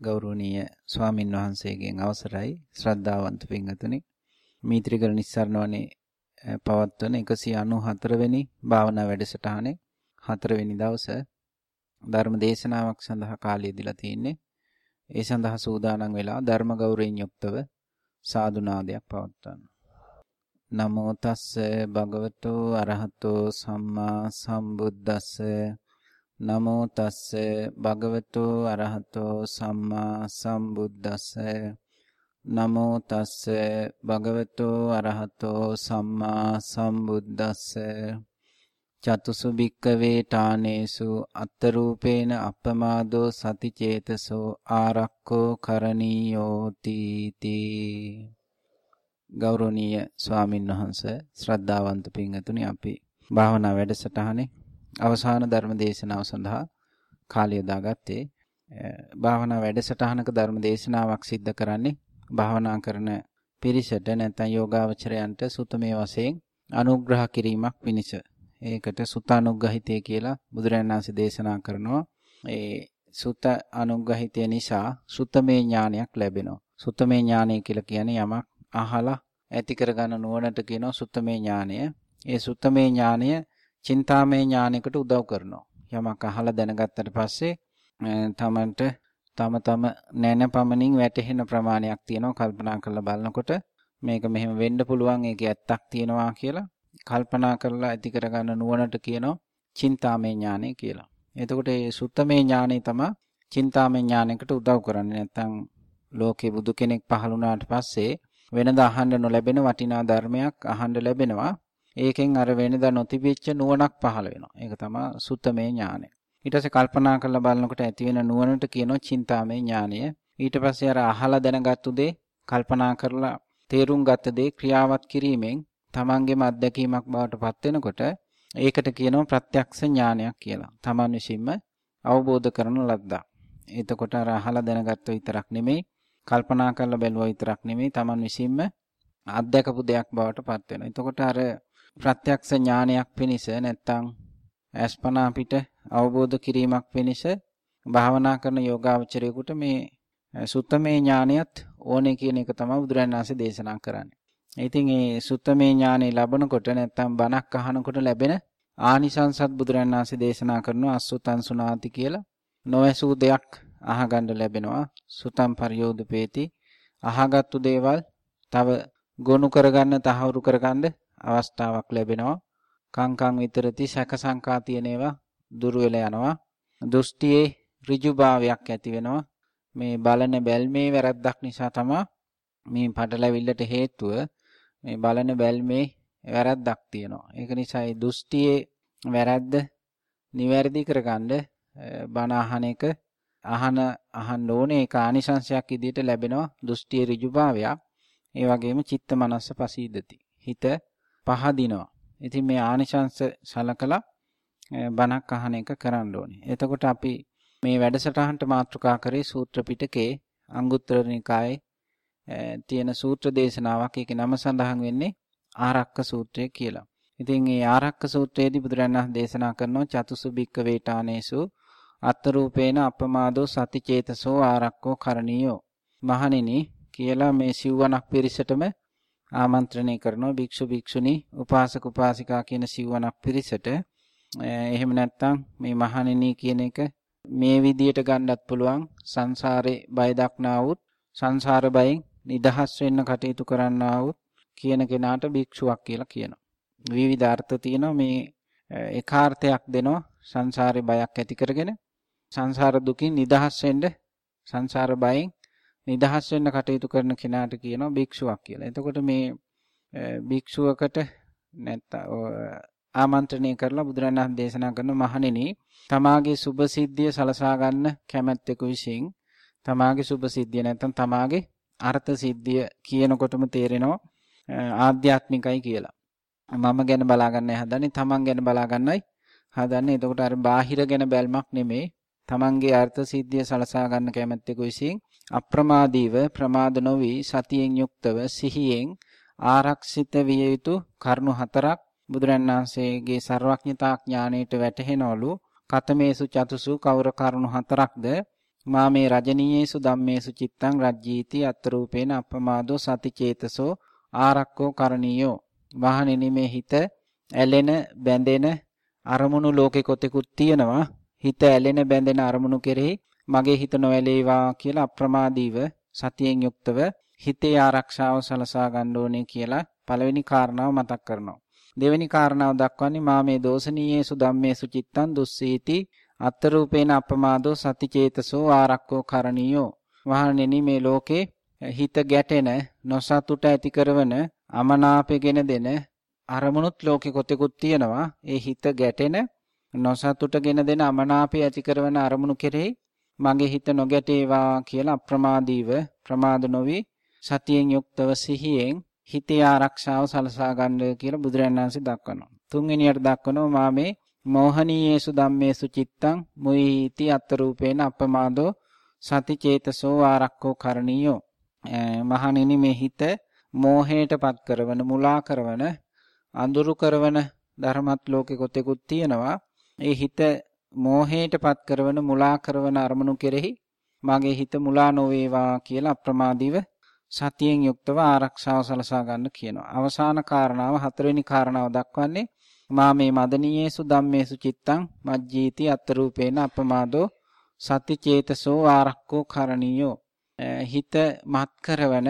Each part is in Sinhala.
ගෞරවනීය ස්වාමින් වහන්සේගෙන් අවසරයි. ශ්‍රද්ධාවන්ත පින්වතුනි මීත්‍රිගල නිස්සාරණවනේ පවත්වන 194 වෙනි භාවනා වැඩසටහනේ 4 වෙනි දවසේ ධර්ම දේශනාවක් සඳහා කාලය දීලා තින්නේ ඒ සඳහා සූදානම් වෙලා ධර්ම ගෞරවයෙන් යුක්තව සාදු නාදයක් පවත්වන්න. නමෝ තස්ස භගවතු අරහතෝ සම්මා සම්බුද්දස්ස නමෝ තස්ස භගවතු අරහතෝ සම්මා සම්බුද්දස්ස. නමෝ තස්ස භගවතු අරහතෝ සම්මා සම්බුද්දස්ස. චතුසු භික්කවේ ඨානේසු අත්තරූපේන අප්පමාදෝ සතිචේතසෝ ආරක්කෝ කරණීයෝති තී. ගෞරවනීය ස්වාමින් වහන්සේ ශ්‍රද්ධාවන්ත පින්වතුනි අපි භාවනා වැඩසටහනේ අවසාන ධර්ම දේශනාව සඳහා කාලය දාගත්තේ භාවනා වැඩසටහනක ධර්ම දේශනාවක් සිද්ධ කරන්නේ භාවනා කරන පිරිසට නැත්නම් යෝගාවචරයන්ට සුතමේ වශයෙන් අනුග්‍රහ කිරීමක් පිණිස. ඒකට සුතානුග්‍රහිතය කියලා බුදුරජාණන් වහන්සේ දේශනා කරනවා. ඒ සුත අනුග්‍රහිතය නිසා සුතමේ ඥානයක් ලැබෙනවා. සුතමේ ඥානය කියලා කියන්නේ යමක් අහලා ඇති කරගන්න නුවණට කියනවා සුතමේ ඥානය. ඒ සුතමේ ඥානය චින්තාමය ඥානයකට උදව් කරනවා. යමක් අහලා දැනගත්තට පස්සේ තමන්ට තම තම නැන පමණින් වැටහෙන ප්‍රමාණයක් තියෙනවා කල්පනා කරලා බලනකොට මේක මෙහෙම වෙන්න පුළුවන් ඒකේ ඇත්තක් තියෙනවා කියලා කල්පනා කරලා ඇති කරගන්න නුවණට කියනවා චින්තාමය ඥානය කියලා. එතකොට මේ සුත්තමේ ඥානය තමයි චින්තාමය ඥානයකට උදව් කරන්නේ. නැත්නම් ලෝකේ බුදු කෙනෙක් පහළ වුණාට පස්සේ වෙනදා අහන්න නොලැබෙන වටිනා ධර්මයක් අහන්න ලැබෙනවා. ඒකෙන් අර වෙනදා නොතිබිච්ච නුවණක් පහළ වෙනවා. ඒක තමයි සුත්තමේ ඥානය. ඊට පස්සේ කල්පනා කරලා බලනකොට ඇති වෙන නුවණට කියනවා චින්තාමේ ඥානය. ඊට පස්සේ අර අහලා දැනගත්තු දේ කල්පනා කරලා තේරුම් ගත්ත දේ ක්‍රියාවත් කිරීමෙන් තමන්ගේම අත්දැකීමක් බවට පත් වෙනකොට ඒකට කියනවා ප්‍රත්‍යක්ෂ ඥානයක් කියලා. තමන් විසින්ම අවබෝධ කරන ලද්දා. එතකොට අර අහලා දැනගත්ත විතරක් නෙමෙයි කල්පනා කරලා බැලුවා විතරක් නෙමෙයි තමන් විසින්ම අත්දැකපු දෙයක් බවට පත් වෙනවා. එතකොට අර ප්‍රත්‍යක්ෂ ඥානයක් පිණිස නැත්තම් අස්පනා පිට අවබෝධ කිරීමක් පිණිස භාවනා කරන යෝගාවචරයෙකුට මේ සුත්තමේ ඥානියත් ඕනේ කියන එක තමයි බුදුරජාණන් වහන්සේ දේශනා කරන්නේ. ඉතින් මේ සුත්තමේ ඥානෙ ලැබනකොට නැත්තම් බණක් අහනකොට ලැබෙන ආනිසංසත් බුදුරජාණන් වහන්සේ දේශනා කරනවා අසුතං සුනාති කියලා. නොඇසූ දෙයක් අහගන්න ලැබෙනවා. සුතම් පරියෝදපේති. අහගත්තු දේවල් තව ගොනු කරගන්න තහවුරු කරගන්න අවස්ථාවක් ලැබෙනවා. කංකං විතරති සැක සංකා තියෙන ඒවා දුරු වෙලා යනවා. දෘෂ්ටියේ ඍජුභාවයක් ඇති වෙනවා. මේ බලන බැල්මේ වැරද්දක් නිසා තමයි මේ පටලැවිල්ලට හේතුව මේ බලන බැල්මේ වැරද්දක් තියෙනවා. ඒක නිසා ඒ දෘෂ්ටියේ වැරද්ද නිවැරදි කරගන්න බණ අහන එක අහන අහන්න ඕනේ ඒක ආනිසංශයක් ඉදිරියට ලැබෙනවා දෘෂ්ටියේ ඍජුභාවයක්. ඒ වගේම චිත්ත මනස පසීදති. හිත පහදිනවා. ඉතින් මේ ආනිශංස සලකලා බණක් අහන එක කරන්න ඕනේ. එතකොට අපි මේ වැඩසටහනට මාතෘකා කරේ සූත්‍ර පිටකේ අංගුත්තර නිකායේ තියෙන සූත්‍ර දේශනාවක්. ඒකේ නම සඳහන් වෙන්නේ ආරක්ක සූත්‍රය කියලා. ඉතින් මේ ආරක්ක සූත්‍රයේදී බුදුරණන් දේශනා කරනවා චතුසු බික්ක වේටානේසු අත්තරූපේන අපමාදෝ සතිචේතසෝ ආරක්කෝ කරණීයෝ. මහණෙනි කියලා මේ සිව්වනක් පිරිසටම ආමන්ත්‍රණය කරනවා භික්ෂු භික්ෂුණී උපාසක උපාසිකා කියන සිව්වනක් පිරිසට එහෙම නැත්නම් මේ මහණෙනි කියන එක මේ විදියට ගන්නත් පුළුවන් සංසාරේ බය දක්නා වූත් සංසාර බයෙන් නිදහස් වෙන්න කටයුතු කරන්නා වූත් කියන කෙනාට භික්ෂුවක් කියලා කියනවා. විවිධ අර්ථ තියෙනවා මේ එකාර්ථයක් දෙනවා සංසාරේ බයක් ඇති කරගෙන සංසාර දුකින් නිදහස් වෙන්න සංසාර බයෙන් නිදහස් වෙන්න කටයුතු කරන කෙනාට කියනවා භික්ෂුවක් කියලා. එතකොට මේ භික්ෂුවකට නැත්නම් ආමන්ත්‍රණය කරලා බුදුරණන් දේශනා කරන මහණෙනි තමාගේ සුභ සිද්ධිය සලසා ගන්න කැමැත්තෙකු විසින් තමාගේ සුභ සිද්ධිය නැත්නම් තමාගේ අර්ථ සිද්ධිය කියනකොටම තේරෙනවා ආධ්‍යාත්මිකයි කියලා. මම ගැන බලා ගන්නයි හදන්නේ තමන් ගැන බලා ගන්නයි හදන්නේ. එතකොට අර බාහිර ගැන බැල්මක් නෙමෙයි තමන්ගේ අර්ථ සිද්ධිය සලසා ගන්න කැමැත්තෙකු විසින් අප්‍රමාදීව ප්‍රමාද නොවි සතියෙන් යුක්තව සිහියෙන් ආරක්ෂිත විය යුතු කරුණු හතරක් බුදුරණාන්සේගේ ਸਰවඥතා ඥාණයට වැටහෙනවලු. කතමේසු චතුසු කවර කරුණු හතරක්ද? මා මේ රජනීයේසු ධම්මේසු චිත්තං රජ්ජීති අත්රූපේන අපමාදෝ සති චේතසෝ ආරක්කෝ කරණීයෝ. වහණෙනි මේ හිත ඇලෙන බැඳෙන අරමුණු ලෝකෙ කොතෙකුත් තියෙනවා. හිත ඇලෙන බැඳෙන අරමුණු කෙරෙහි මගේ හිත නොඇලේවා කියලා අප්‍රමාදීව සතියෙන් යුක්තව හිතේ ආරක්ෂාව සලසා ගන්න ඕනේ කියලා පළවෙනි කාරණාව මතක් කරනවා. දෙවෙනි කාරණාව දක්වන්නේ මා මේ දෝෂනීයේසු ධම්මේසු චිත්තං දුස්සීති අත්තරූපේන අපමාදෝ සතිචේතසෝ ආරක්කෝ කරණීයෝ වහණෙනි මේ ලෝකේ හිත ගැටෙන නොසතුට ඇති කරන අමනාපෙගෙන දෙන අරමුණුත් ලෝකෙ කොතෙකුත් තියෙනවා ඒ හිත ගැටෙන නොසතුටගෙන දෙන අමනාපය ඇති කරන අරමුණු කෙරෙහි මගේ හිත නොගැටේවා කියලා අප්‍රමාදීව ප්‍රමාද නොවි සතියෙන් යුක්තව සිහියෙන් හිතේ ආරක්ෂාව සලසා ගන්න කියලා බුදුරජාණන් වහන්සේ දක්වනවා. තුන්වෙනියට දක්වනවා මා මේ මෝහනීයේසු ධම්මේසු චිත්තං මුයිති අත්තරූපේන අපමාදෝ සති චේතසෝ ආරක්කෝ කරණීයෝ. මහණෙනි මේ හිත මෝහයටපත් කරවන මුලා කරවන අඳුරු කරවන ධර්මත් ලෝකෙ කොතෙකුත් තියෙනවා. ඒ හිත මෝහයටපත් කරවන මුලා කරවන අරමුණු කෙරෙහි මගේ හිත මුලා නොවේවා කියලා අප්‍රමාදීව සතියෙන් යුක්තව ආරක්ෂාව සලසා ගන්න කියනවා. අවසාන කාරණාව හතරවෙනි කාරණාව දක්වන්නේ මා මේ මදනීයේසු ධම්මේසු චිත්තං මජ්ජීති අත්තරූපේන අපමාදෝ සති චේතසෝ ආරක්කෝ කරණීයෝ හිත මත් කරවන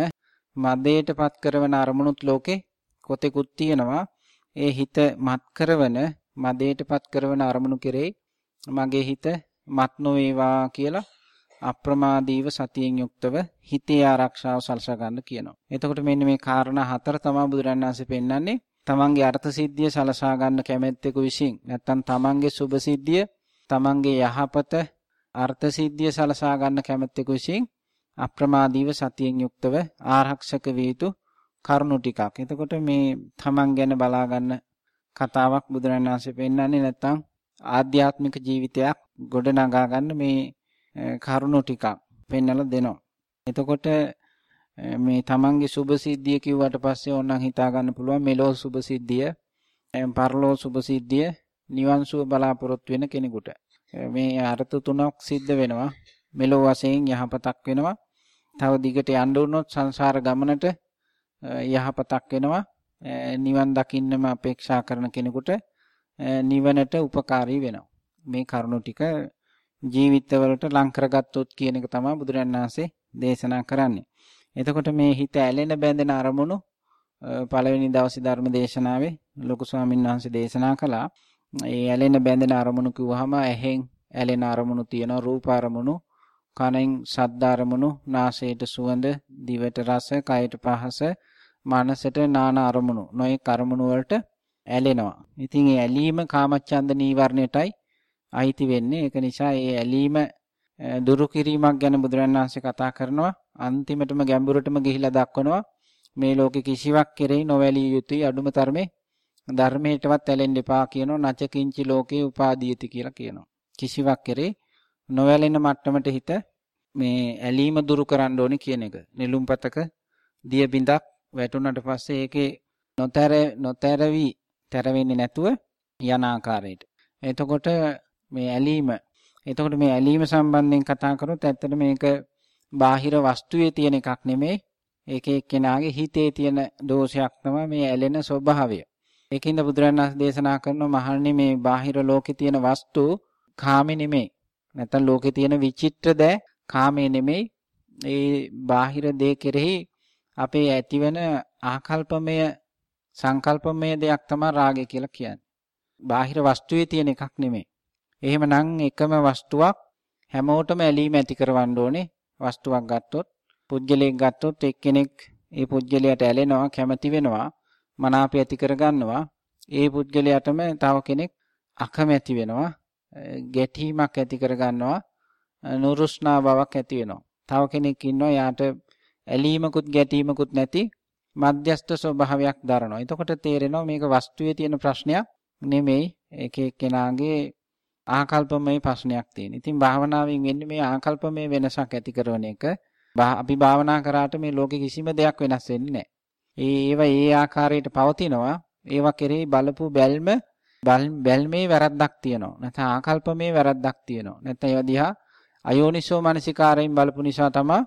මදේටපත් කරවන අරමුණුත් ලෝකේ කොතෙකුත් තියෙනවා ඒ හිත මත් කරවන මදේටපත් කරවන අරමුණු කෙරේ මගේ හිත මත් නොවේවා කියලා අප්‍රමාදීව සතියෙන් යුක්තව හිතේ ආරක්ෂාව සලසා ගන්න කියනවා. එතකොට මෙන්න මේ කාරණා හතර තමයි බුදුරණන් වහන්සේ පෙන්වන්නේ. තමන්ගේ අර්ථ සිද්ධිය සලසා ගන්න කැමැත්තෙකු විසින් නැත්තම් තමන්ගේ සුභ සිද්ධිය, තමන්ගේ යහපත අර්ථ සිද්ධිය සලසා ගන්න කැමැත්තෙකු විසින් අප්‍රමාදීව සතියෙන් යුක්තව ආරක්ෂක වේ යුතු කරුණු ටිකක්. එතකොට මේ තමන් ගැන බලා ගන්න කතාවක් බුදුරණන් වහන්සේ පෙන්වන්නේ නැත්තම් ආධ්‍යාත්මික ජීවිතයක් ගොඩනගා ගන්න මේ කරුණු ටිකක් පෙන්වලා දෙනවා. එතකොට මේ තමන්ගේ සුභ සිද්ධිය කිව්වට පස්සේ ඕනනම් හිතා ගන්න පුළුවන් මෙලෝ සුභ සිද්ධිය, පරලෝ සුභ සිද්ධිය, නිවන් සුව බලාපොරොත්තු වෙන කෙනෙකුට. මේ අර්ථ තුනක් සිද්ධ වෙනවා. මෙලෝ වශයෙන් යහපතක් වෙනවා. තව දිගට යන්න උනොත් සංසාර ගමනට යහපතක් වෙනවා. නිවන් දකින්නම අපේක්ෂා කරන කෙනෙකුට නිවනට උපකාරී වෙනවා. මේ කරුණු ටික ජීවිතවලට ලං කරගත්තොත් කියන එක තමයි බුදුරජාණන් වහන්සේ දේශනා කරන්නේ. එතකොට මේ හිත ඇලෙන බැඳෙන අරමුණු පළවෙනි දවසේ ධර්ම දේශනාවේ ලොකු ස්වාමීන් වහන්සේ දේශනා කළා. ඒ ඇලෙන බැඳෙන අරමුණු කිව්වහම ඇහෙන් ඇලෙන අරමුණු තියෙනවා රූප අරමුණු, කනෙන් ශබ්ද අරමුණු, නාසයට සුවඳ, දිවට රස, කයට පහස, මනසට නාන අරමුණු. නොයේ අරමුණු වලට ඇලෙනවා. ඉතින් ඒ ඇලීම කාමච්ඡන්ද නීවරණයටයි අයිති වෙන්නේ. ඒක නිසා ඒ ඇලීම දුරු කිරීමක් ගැන බුදුරජාණන් වහන්සේ කතා කරනවා. අන්තිමටම ගැඹුරටම ගිහිලා දක්වනවා මේ ලෝකේ කිසිවක් කෙරෙහි නොවැළිය යුතුයි අඩුම තරමේ ධර්මයටවත් ඇලෙන්න එපා කියනවා නචකින්චි ලෝකේ උපාදීයති කියලා කියනවා. කිසිවක් කෙරෙහි නොවැළෙන මට්ටමට හිත මේ ඇලීම දුරු කරන්න ඕනි කියන එක. නිලුම්පතක දිය බිඳක් වැටුණට පස්සේ ඒකේ නොතර නොතරවි තර වෙන්නේ නැතුව යන ආකාරයට. එතකොට මේ ඇලීම එතකොට මේ ඇලීම සම්බන්ධයෙන් කතා කරොත් ඇත්තට මේක බාහිර වස්තුවේ තියෙන එකක් නෙමෙයි ඒක එක්කෙනාගේ හිතේ තියෙන දෝෂයක් තමයි මේ ඇලෙන ස්වභාවය. ඒකින්ද බුදුරණන් දේශනා කරනවා මහන්නේ මේ බාහිර ලෝකේ තියෙන වස්තු කාමේ නෙමෙයි. නැත්නම් ලෝකේ තියෙන විචිත්‍ර දෑ කාමේ නෙමෙයි. ඒ බාහිර දේ කෙරෙහි අපේ ඇතිවෙන ආකල්පමය සංකල්පමය දෙයක් තමයි රාගය කියලා කියන්නේ. බාහිර වස්තුවේ තියෙන එකක් නෙමෙයි. එහෙමනම් එකම වස්තුවක් හැමෝටම ඇලීම ඇති කරවන්න ඕනේ. වස්තුවක් ගත්තොත් පුජ්‍යලයක් ගත්තොත් එක්කෙනෙක් ඒ පුජ්‍යලයට ඇලෙනවා කැමති වෙනවා මනාපය ඇති කරගන්නවා. ඒ පුජ්‍යලයටම තව කෙනෙක් අකමැති වෙනවා ගැටීමක් ඇති කරගන්නවා නුරුස්නා බවක් ඇති වෙනවා. තව කෙනෙක් ඉන්නවා යාට ඇලීමකුත් ගැටීමකුත් නැති මධ්‍යස්ථ ස්වභාවයක් දරනවා. එතකොට තේරෙනවා මේක වස්තුවේ තියෙන ප්‍රශ්නයක් නෙමෙයි. එක එක්කෙනාගේ ආකල්පමය ප්‍රශ්නයක් තියෙන. ඉතින් භාවනාවෙන් වෙන්නේ මේ ආකල්පමය වෙනසක් ඇති කරන එක. අපි භාවනා කරාට මේ ලෝකේ කිසිම දෙයක් වෙනස් වෙන්නේ නැහැ. ඒවා ඒ ආකාරයට පවතිනවා. ඒවා කෙරෙහි බලපු බැල්ම බැල්මේ වැරද්දක් තියෙනවා. නැත්නම් ආකල්පමේ වැරද්දක් තියෙනවා. නැත්නම් ඒවා දිහා අයෝනිසෝ මනසිකාරයෙන් බලපු නිසා තමයි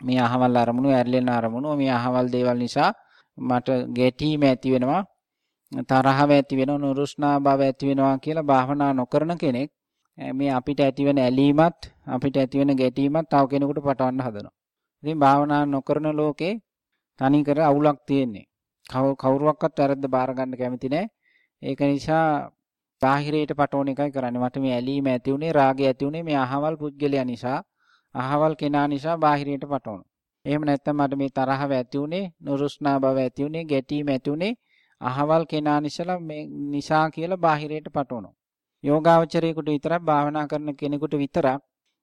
මේ අහවල් අරමුණු ඇරලෙන අරමුණු මේ අහවල් දේවල් නිසා මට ගැටීම ඇති වෙනවා තරහව ඇති වෙනවා නුරුස්නා බව ඇති වෙනවා කියලා භාවනා නොකරන කෙනෙක් මේ අපිට ඇතිවෙන ඇලීමත් අපිට ඇතිවෙන ගැටීමත් තව කෙනෙකුට පටවන්න හදනවා. ඉතින් භාවනා නොකරන ලෝකේ තනිකර අවුලක් තියෙන්නේ. කවුරුවක්වත් වැරද්ද බාර ගන්න කැමති නැහැ. ඒක නිසා බාහිරයට පටවන එකයි කරන්නේ. මට මේ ඇලීම ඇති උනේ රාගය ඇති උනේ මේ අහවල් පුද්ගලයා නිසා, අහවල් කෙනා නිසා බාහිරයට පටවන. එහෙම නැත්නම් මට මේ තරහව ඇති උනේ, නුරුස්නා බව ඇති උනේ, ගැටීම ඇති උනේ අහවල් කෙනා නිසා මේ නිසා කියලා බාහිරයට පටවනවා. යෝගාවචරයෙකුට විතරක් භාවනා කරන කෙනෙකුට විතරක්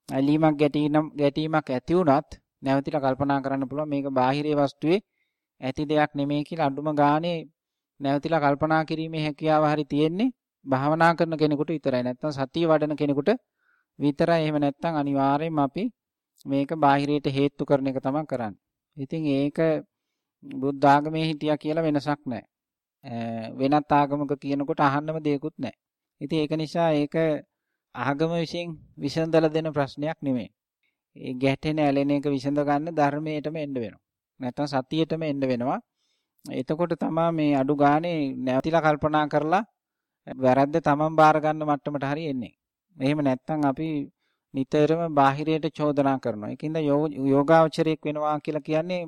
ඇලීමක් ගැටීමක් ඇති වුණත් නැවතිලා කල්පනා කරන්න පුළුවන් මේක බාහිරයේ වස්තුවේ ඇති දෙයක් නෙමෙයි කියලා අඳුම ගානේ නැවතිලා කල්පනා කිරීමේ හැකියාව හරි තියෙන්නේ භාවනා කරන කෙනෙකුට විතරයි. නැත්තම් සතිය වඩන කෙනෙකුට විතරයි. එහෙම නැත්තම් අනිවාර්යයෙන්ම අපි මේක බාහිරයට හේතු කරන එක තමයි කරන්නේ. ඉතින් ඒක බුද්ධ ආගමේ හිටියා කියලා වෙනසක් නැහැ. වෙනත් ආගමක කියනකොට අහන්නම දෙයක්වත් නැහැ. ඉතින් ඒක නිසා ඒක ආගම විසින් විසඳලා දෙන ප්‍රශ්නයක් නෙමෙයි. ඒ ගැටෙන ඇලෙන එක විසඳ ගන්න ධර්මයටම එන්න වෙනවා. නැත්තම් සතියටම එන්න වෙනවා. එතකොට තමයි මේ අඩු ගානේ නැවතිලා කල්පනා කරලා වැරද්ද තමන් බාර ගන්න මට්ටමට හරි එන්නේ. එහෙම නැත්නම් අපි නිතරම බාහිරයට චෝදනා කරනවා. ඒකින්ද යෝගාවචරයක් වෙනවා කියලා කියන්නේ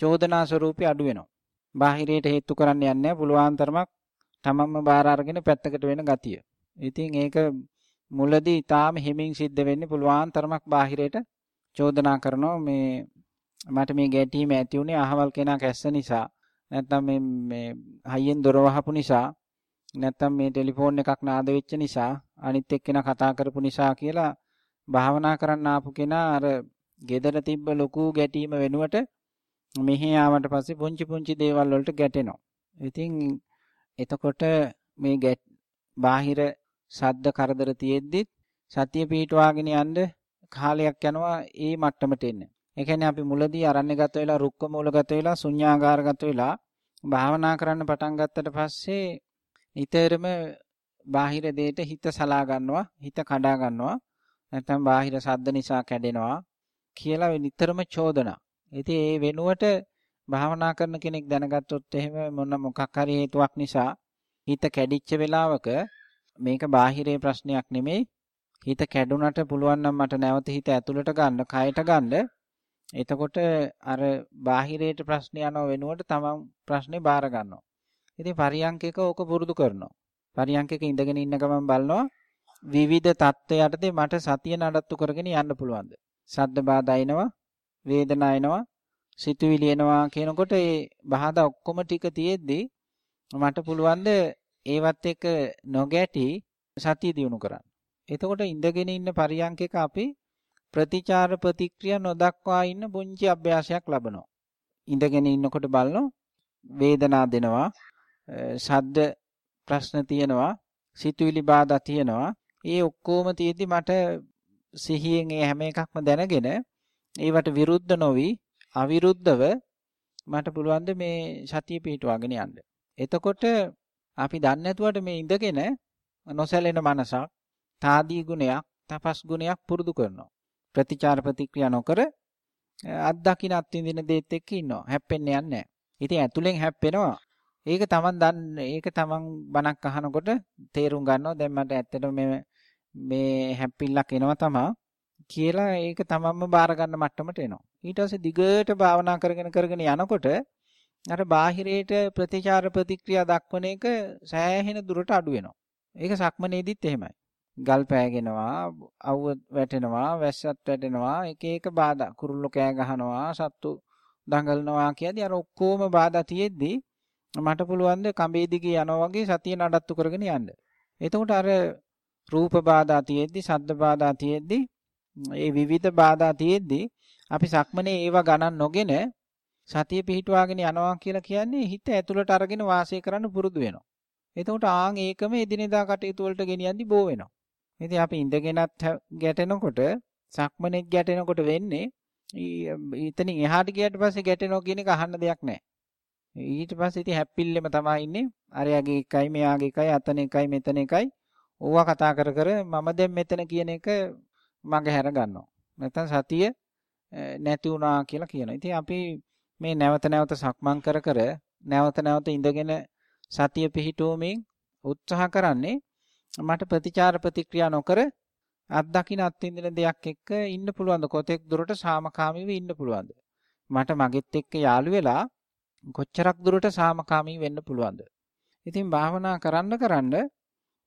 චෝදනා ස්වරූපي අඩු වෙනවා. බාහිරයට හේතු කරන්න යන්නේ පුළුවන් තරමක් තමන්ම බාර අරගෙන පැත්තකට වෙන ගතිය. ඉතින් ඒක මුලදී ඊටාම හිමින් සිද්ධ වෙන්නේ පුළුවන් තරමක් බාහිරයට චෝදනා කරනවා මේ මට මේ ගැටීම ඇති උනේ අහවල් කෙනා කැස්ස නිසා නැත්නම් මේ මේ හයියෙන් දොර වහපු නිසා නැත්නම් මේ ටෙලිෆෝන් එකක් නාද වෙච්ච නිසා අනිත් එක්කෙනා කතා කරපු නිසා කියලා භාවනා කරන්න ආපු කෙනා අර gedara තිබ්බ ලොකු ගැටීම වෙනුවට මෙහි ආවට පස්සේ පුංචි පුංචි දේවල් වලට ගැටෙනවා. ඉතින් එතකොට මේ බාහිර සද්ද කරදර තියෙද්දි සතිය පිටවාගෙන යන්න කාලයක් යනවා ඒ මට්ටමට එන්න. ඒ කියන්නේ අපි මුලදී අරණ්‍යගත වෙලා රුක්ක මූලගත වෙලා ශුන්‍යාගාරගත වෙලා භාවනා කරන්න පටන් ගත්තට පස්සේ නිතරම බාහිර දෙයට හිත සලා ගන්නවා හිත කඩා ගන්නවා නැත්නම් බාහිර සද්ද නිසා කැඩෙනවා කියලා නිතරම චෝදනා. ඉතින් ඒ වෙනුවට භාවනා කරන කෙනෙක් දැනගත්තොත් එහෙම මොන මොකක් හරි හේතුවක් නිසා හිත කැඩිච්ච වෙලාවක මේක බාහිරේ ප්‍රශ්නයක් නෙමෙයි. හිත කැඩුනට පුළුවන් නම් මට නැවත හිත ඇතුළට ගන්න කයට ගන්න. එතකොට අර බාහිරේට ප්‍රශ්න යනව වෙනුවට තමන් ප්‍රශ්නේ බාර ගන්නවා. ඉතින් පරියංකයක ඕක පුරුදු කරනවා. පරියංකයක ඉඳගෙන ඉන්න ගමන් බලනවා. විවිධ தත්ත්වයටදී මට සතිය නඩත්තු කරගෙන යන්න පුළුවන්ද සද්ද බාධා එනවා වේදනා එනවා සිතුවිලි එනවා කියනකොට ඒ බාධා ඔක්කොම ටික තියෙද්දී මට පුළුවන් ඒවත් එක්ක නොගැටි සතිය දිනු කරන්න. එතකොට ඉඳගෙන ඉන්න පරියන්කක අපි ප්‍රතිචාර ප්‍රතික්‍රියා නොදක්වා ඉන්න පුංචි අභ්‍යාසයක් ලබනවා. ඉඳගෙන ඉන්නකොට බලනවා වේදනා දෙනවා, ශබ්ද ප්‍රශ්න තියෙනවා, සිතුවිලි බාධා තියෙනවා. ඒ ඔක්කොම තියෙද්දි මට සිහියෙන් ඒ හැම එකක්ම දැනගෙන ඒවට විරුද්ධ නොවි අවිරුද්ධව මට පුළුවන් මේ සතිය පිටවාගෙන යන්න. එතකොට අපි දන්නේ නැතුවට මේ ඉඳගෙන නොසැලෙන මනසක් තාදී ගුණයක් තපස් ගුණයක් පුරුදු කරනවා. ප්‍රතිචාර ප්‍රතික්‍රියා නොකර අත්දකින්න අත්විඳින දේත් එක්ක ඉන්නවා. හැප්පෙන්නේ නැහැ. ඉතින් ඇතුලෙන් හැප්පෙනවා. ඒක Taman දන්න ඒක Taman බණක් අහනකොට තේරුම් ගන්නවා. දැන් මට ඇත්තටම මේ මේ හැප්පිල්ලක් එනවා තමයි. කියලා ඒක තමන්ම බාර ගන්න මට්ටමට එනවා. ඊට පස්සේ දිගට භාවනා කරගෙන කරගෙන යනකොට අර බාහිරයට ප්‍රතිචාර ප්‍රතික්‍රියා දක්වන එක සෑහෙන දුරට අඩු වෙනවා. ඒක සක්මනේදිත් එහෙමයි. ගල් පෑගෙනවා, අවුව වැටෙනවා, වැස්සත් වැටෙනවා, එක එක බාධා. කුරුල්ලෝ කෑ ගහනවා, සත්තු දඟලනවා කියදී අර ඔක්කොම බාධා තියෙද්දි මට පුළුවන් ද කඹේ දිගේ යනවා වගේ සතිය නඩත්තු කරගෙන යන්න. එතකොට අර රූප බාධා තියෙද්දි, ශබ්ද බාධා තියෙද්දි ඒ විවිධ බාධා තියෙද්දී අපි සක්මනේ ඒවා ගණන් නොගෙන සතිය පිහිටුවාගෙන යනවා කියලා කියන්නේ හිත ඇතුළට අරගෙන වාසය කරන්න පුරුදු වෙනවා. එතකොට ආන් ඒකම එදිනෙදා කටයුතු වලට ගෙනියන්දි බෝ වෙනවා. ඉතින් අපි ඉඳගෙනත් ගැටෙනකොට සක්මනේ ගැටෙනකොට වෙන්නේ ඊතනින් එහාට ගියට පස්සේ ගැටෙනවා කියන එක අහන්න දෙයක් නැහැ. ඊට පස්සේ ඉතින් හැප්පිල්ලෙම තමයි ඉන්නේ. අරයාගේ එකයි මෙයාගේ එකයි අතන එකයි මෙතන එකයි. ඕවා කතා කර කර මම දැන් මෙතන කියන එක මග හැර ගන්නවා. නැත්නම් සතිය නැති වුණා කියලා කියනවා. ඉතින් අපි මේ නැවත නැවත සක්මන් කර කර නැවත නැවත ඉඳගෙන සතිය පිහිටුවමින් උත්සාහ කරන්නේ මට ප්‍රතිචාර ප්‍රතික්‍රියා නොකර අත්දකින්න අත්විඳින දෙයක් එක්ක ඉන්න පුළුවන්ද කොතෙක් දුරට සාමකාමීව ඉන්න පුළුවන්ද මට මගෙත් එක්ක යාළු වෙලා කොච්චරක් දුරට සාමකාමී වෙන්න පුළුවන්ද ඉතින් භාවනා කරන්න කරන්න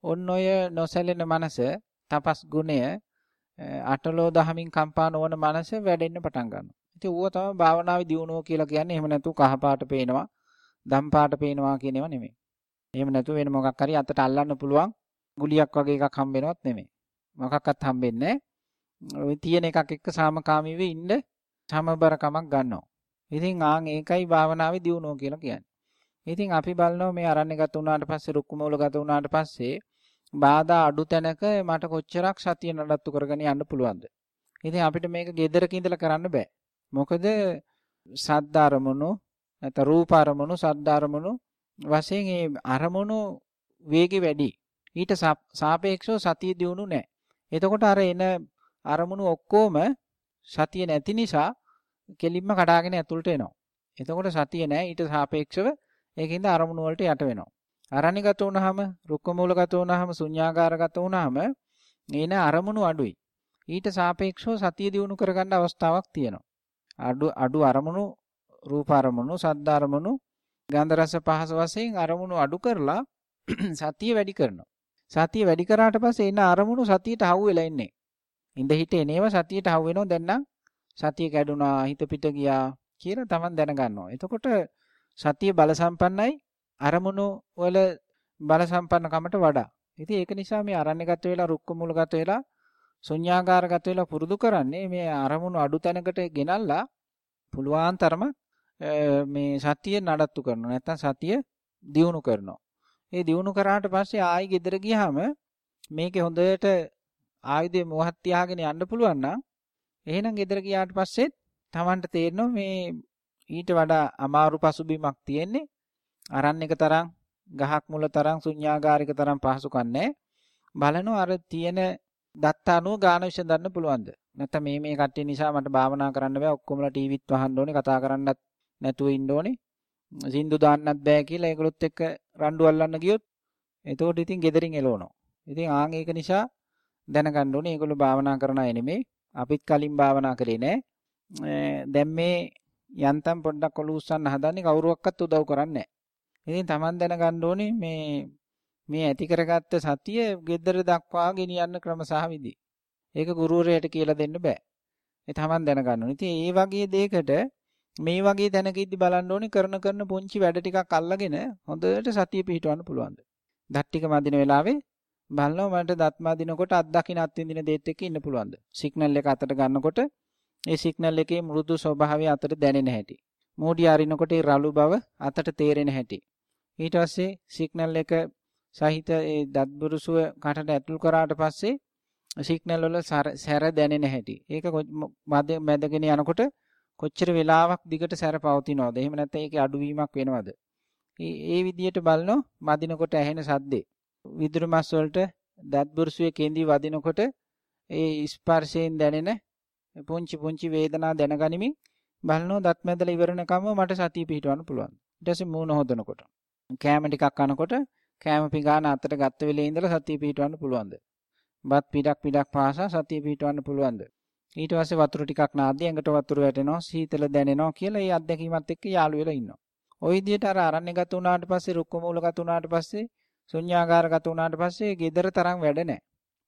ඔන්න ඔය නොසැලෙන මනස තපස් ගුණය අටලෝ දහමින් කම්පා නොවන මනස වැඩෙන්න පටන් ගන්නවා. ඉතින් ඌව තමයි භාවනාවේ දියුණුව කියලා කියන්නේ. එහෙම නැතු කහ පාට පේනවා, දම් පාට පේනවා කියන ඒවා නෙමෙයි. එහෙම නැතු වෙන මොකක් හරි අතට අල්ලන්න පුළුවන් ගුලියක් වගේ එකක් හම්බ වෙනවත් නෙමෙයි. මොකක්වත් හම්බෙන්නේ නැහැ. තියෙන එකක් එක්ක සාමකාමීව ඉන්න සමබරකමක් ගන්නවා. ඉතින් ආන් ඒකයි භාවනාවේ දියුණුව කියලා කියන්නේ. ඉතින් අපි බලනවා මේ අරණ්‍යගත වුණාට පස්සේ රුක්ක මූලගත වුණාට පස්සේ බාධා අඩු තැනක මට කොච්චරක් සතිය නඩත්තු කරගෙන යන්න පුළුවන්ද? ඉතින් අපිට මේක ගෙදරක ඉඳලා කරන්න බෑ. මොකද සද්ද අරමුණු නැත්නම් රූප අරමුණු සද්ද අරමුණු වශයෙන් මේ අරමුණු වේගෙ වැඩි. ඊට සාපේක්ෂව සතිය දියුණු නැහැ. එතකොට අර එන අරමුණු ඔක්කොම සතිය නැති නිසා කෙලින්ම කඩාගෙන ඇතුළට එනවා. එතකොට සතිය නැහැ ඊට සාපේක්ෂව ඒකින්ද අරමුණු වලට යට වෙනවා. අරණිගත වුණාම, රුක්ක මූලගත වුණාම, ශුන්‍යාකාරගත වුණාම එන අරමුණු අඩුයි. ඊට සාපේක්ෂව සතිය දියුණු කරගන්න අවස්ථාවක් තියෙනවා. අඩු අඩු අරමුණු, රූප අරමුණු, ශබ්ද අරමුණු, ගන්ධ රස පහස වශයෙන් අරමුණු අඩු කරලා සතිය වැඩි කරනවා. සතිය වැඩි කරාට පස්සේ එන අරමුණු සතියට හවු වෙලා ඉන්නේ. ඉඳ හිට එනේව සතියට හවු වෙනවා දැන් නම් සතිය කැඩුනා හිත පිට ගියා කියලා Taman දැනගන්නවා. එතකොට සතිය බල සම්පන්නයි අරමුණු වල බල සම්පන්නකමට වඩා. ඉතින් ඒක නිසා මේ අරණ්‍යගත වෙලා රුක්ක මූලගත වෙලා ශුන්‍යාකාරගත වෙලා පුරුදු කරන්නේ මේ අරමුණු අඩු තැනකට ගෙනල්ලා පුළුවන් තරම මේ සතිය නඩත්තු කරනවා. නැත්තම් සතිය දියුණු කරනවා. ඒ දියුණු කරාට පස්සේ ආයි ගෙදර ගියාම මේකේ හොඳට ආයුධය මොහත් තියාගෙන යන්න පුළුවන් නම් එහෙනම් ගෙදර ගියාට පස්සෙත් Tamanට තේරෙනවා මේ ඊට වඩා අමාරු පසුබිමක් තියෙන්නේ අරන් එක තරම් ගහක් මුල තරම් ශුන්‍යාගාරික තරම් පහසුකම් නැහැ. බලනවා අර තියෙන දත්ත අනුව ගාන විසඳන්න පුළුවන්ද? නැත්නම් මේ මේ කට්ටිය නිසා මට භාවනා කරන්න බෑ. ඔක්කොමලා ටීවිත් වහන්න ඕනේ, කතා කරන්නත් නැතුව ඉන්න ඕනේ. සින්දු දාන්නත් බෑ කියලා ඒගොල්ලොත් එක්ක රණ්ඩු අල්ලන්න ගියොත් එතකොට ඉතින් gederin එලවනවා. ඉතින් ආන් ඒක නිසා දැනගන්න ඕනේ ඒගොල්ලෝ භාවනා කරන අය නෙමෙයි. අපිත් කලින් භාවනා කරේ නෑ. දැන් මේ යන්තම් පොඩ්ඩක් ඔලු උස්සන්න හදන්නේ කවුරුවක්වත් උදව් කරන්නේ ඉතින් Taman දැනගන්න ඕනේ මේ මේ ඇති කරගත්ත සතිය gedara දක්වා ගෙනියන්න ක්‍රම සහ විදි. ඒක ගුරුවරයාට කියලා දෙන්න බෑ. ඒ Taman දැනගන්න ඕනේ. ඉතින් ඒ වගේ දෙයකට මේ වගේ තැනකෙද්දි බලන්න ඕනේ කරන කරන පුංචි වැඩ ටිකක් අල්ලගෙන හොඳට සතිය පිහිටවන්න පුළුවන්ද. දත් ටික මදින වෙලාවේ බලනවා මට දත් මදිනකොට අත් දකින්න අත් විඳින දේත් එක්ක ඉන්න පුළුවන්ද. සිග්නල් එක අතට ගන්නකොට ඒ සිග්නල් එකේ මෘදු ස්වභාවය අතට දැනෙන හැටි. මෝඩිය අරිනකොට ඒ රළු බව අතට තේරෙන හැටි. ඊට පස්සේ සිග්නල් එක සහිත ඒ දත්බුරුසුව කටට ඇතුල් කරාට පස්සේ සිග්නල් වල සැර දැනෙන හැටි. ඒක මැදගෙන යනකොට කොච්චර වෙලාවක් දිගට සැර පවතිනවද? එහෙම නැත්නම් ඒකේ අඩුවීමක් වෙනවද? ඒ විදිහට බලනො මදිනකොට ඇහෙන සද්දේ. විදුරු මස් වලට දත්බුරුසුවේ කෙඳි වදිනකොට ඒ ස්පර්ශයෙන් දැනෙන පුංචි පුංචි වේදනා දැනගනිමින් බලනො දත් මැදලා ඉවරනකම මට සතිය පිහිටවන්න පුළුවන්. ඊට පස්සේ මූණ හොදනකොට කෑම ටිකක් කනකොට කෑම පිඟාන අතට ගත්ත වෙලේ ඉඳලා සතිය පිහිටවන්න පුළුවන්ද? බත් පිටක් පිටක් පාසා සතිය පිහිටවන්න පුළුවන්ද? ඊට පස්සේ වතුර ටිකක් නාද්දී ඇඟට වතුර වැටෙනවා, සීතල දැනෙනවා කියලා ඒ අත්දැකීමත් එක්ක යාළු වෙලා ඉන්නවා. ওই විදිහට අර අරණ්‍යගත වුණාට පස්සේ, රුක්ක මූලගත වුණාට පස්සේ, ශුන්‍යාකාරගත වුණාට පස්සේ gedara තරම් වැඩ නැහැ.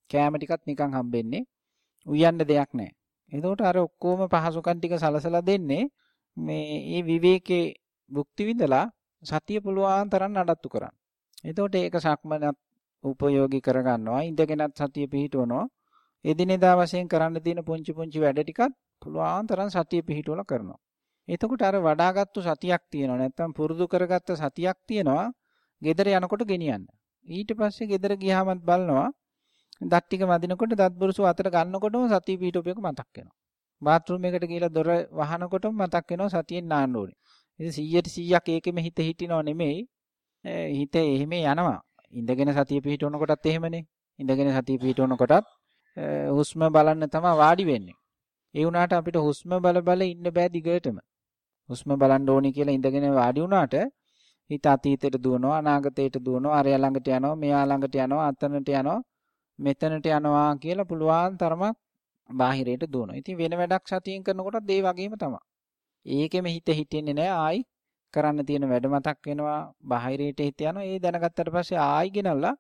කෑම ටිකක් නිකන් හම්බෙන්නේ. උයන්න දෙයක් නැහැ. එතකොට අර ඔක්කොම පහසුකම් ටික සලසලා දෙන්නේ මේ මේ විවේකේ භුක්ති විඳලා සතිය පුළුවන් තරම් නඩත්තු කරන්න. එතකොට ඒක සක්මනත් උපයෝගී කරගන්නවා. ඉඳගෙනත් සතිය පිහිටවනවා. එදිනෙදා වශයෙන් කරන්න තියෙන පුංචි පුංචි වැඩ ටිකත් පුළුවන් තරම් සතිය පිහිටවලා කරනවා. එතකොට අර වඩාගත්තු සතියක් තියෙනවා. නැත්තම් පුරුදු කරගත්ත සතියක් තියෙනවා. ගෙදර යනකොට ගෙනියන්න. ඊට පස්සේ ගෙදර ගියාමත් බලනවා දත් ටික මදිනකොට දත් බුරුසු අතට ගන්නකොටම සතිය පිහිටුවපේක මතක් වෙනවා. බාත්රූම් එකට ගිහලා දොර වහනකොටම මතක් වෙනවා සතියෙන් නාන්න ඕනේ. ඉතින් 100ට 100ක් ඒකෙම හිත හිටිනව නෙමෙයි. හිත එහෙම යනවා. ඉඳගෙන සතිය පිහිටවන කොටත් එහෙමනේ. ඉඳගෙන සතිය පිහිටවන කොටත් හුස්ම බලන්න තමයි වාඩි වෙන්නේ. ඒ වුණාට අපිට හුස්ම බල බල ඉන්න බෑ දිගටම. හුස්ම බලන්න ඕනි කියලා ඉඳගෙන වාඩි වුණාට හිත අතීතයට දුවනවා අනාගතයට දුවනවා අරයා ළඟට යනවා මෙයා ළඟට යනවා අතනට යනවා මෙතනට යනවා කියලා පුළුවන් තරමක් බාහිරයට දුවනවා. ඉතින් වෙන වැඩක් සතියෙන් කරනකොටත් ඒ වගේම තමයි. ඒකෙම හිත හිටින්නේ නැහැ ආයි කරන්න තියෙන වැඩ මතක් වෙනවා බාහිරයට හිත යනවා. ඒ දැනගත්තට පස්සේ ආයි ගෙනල්ලා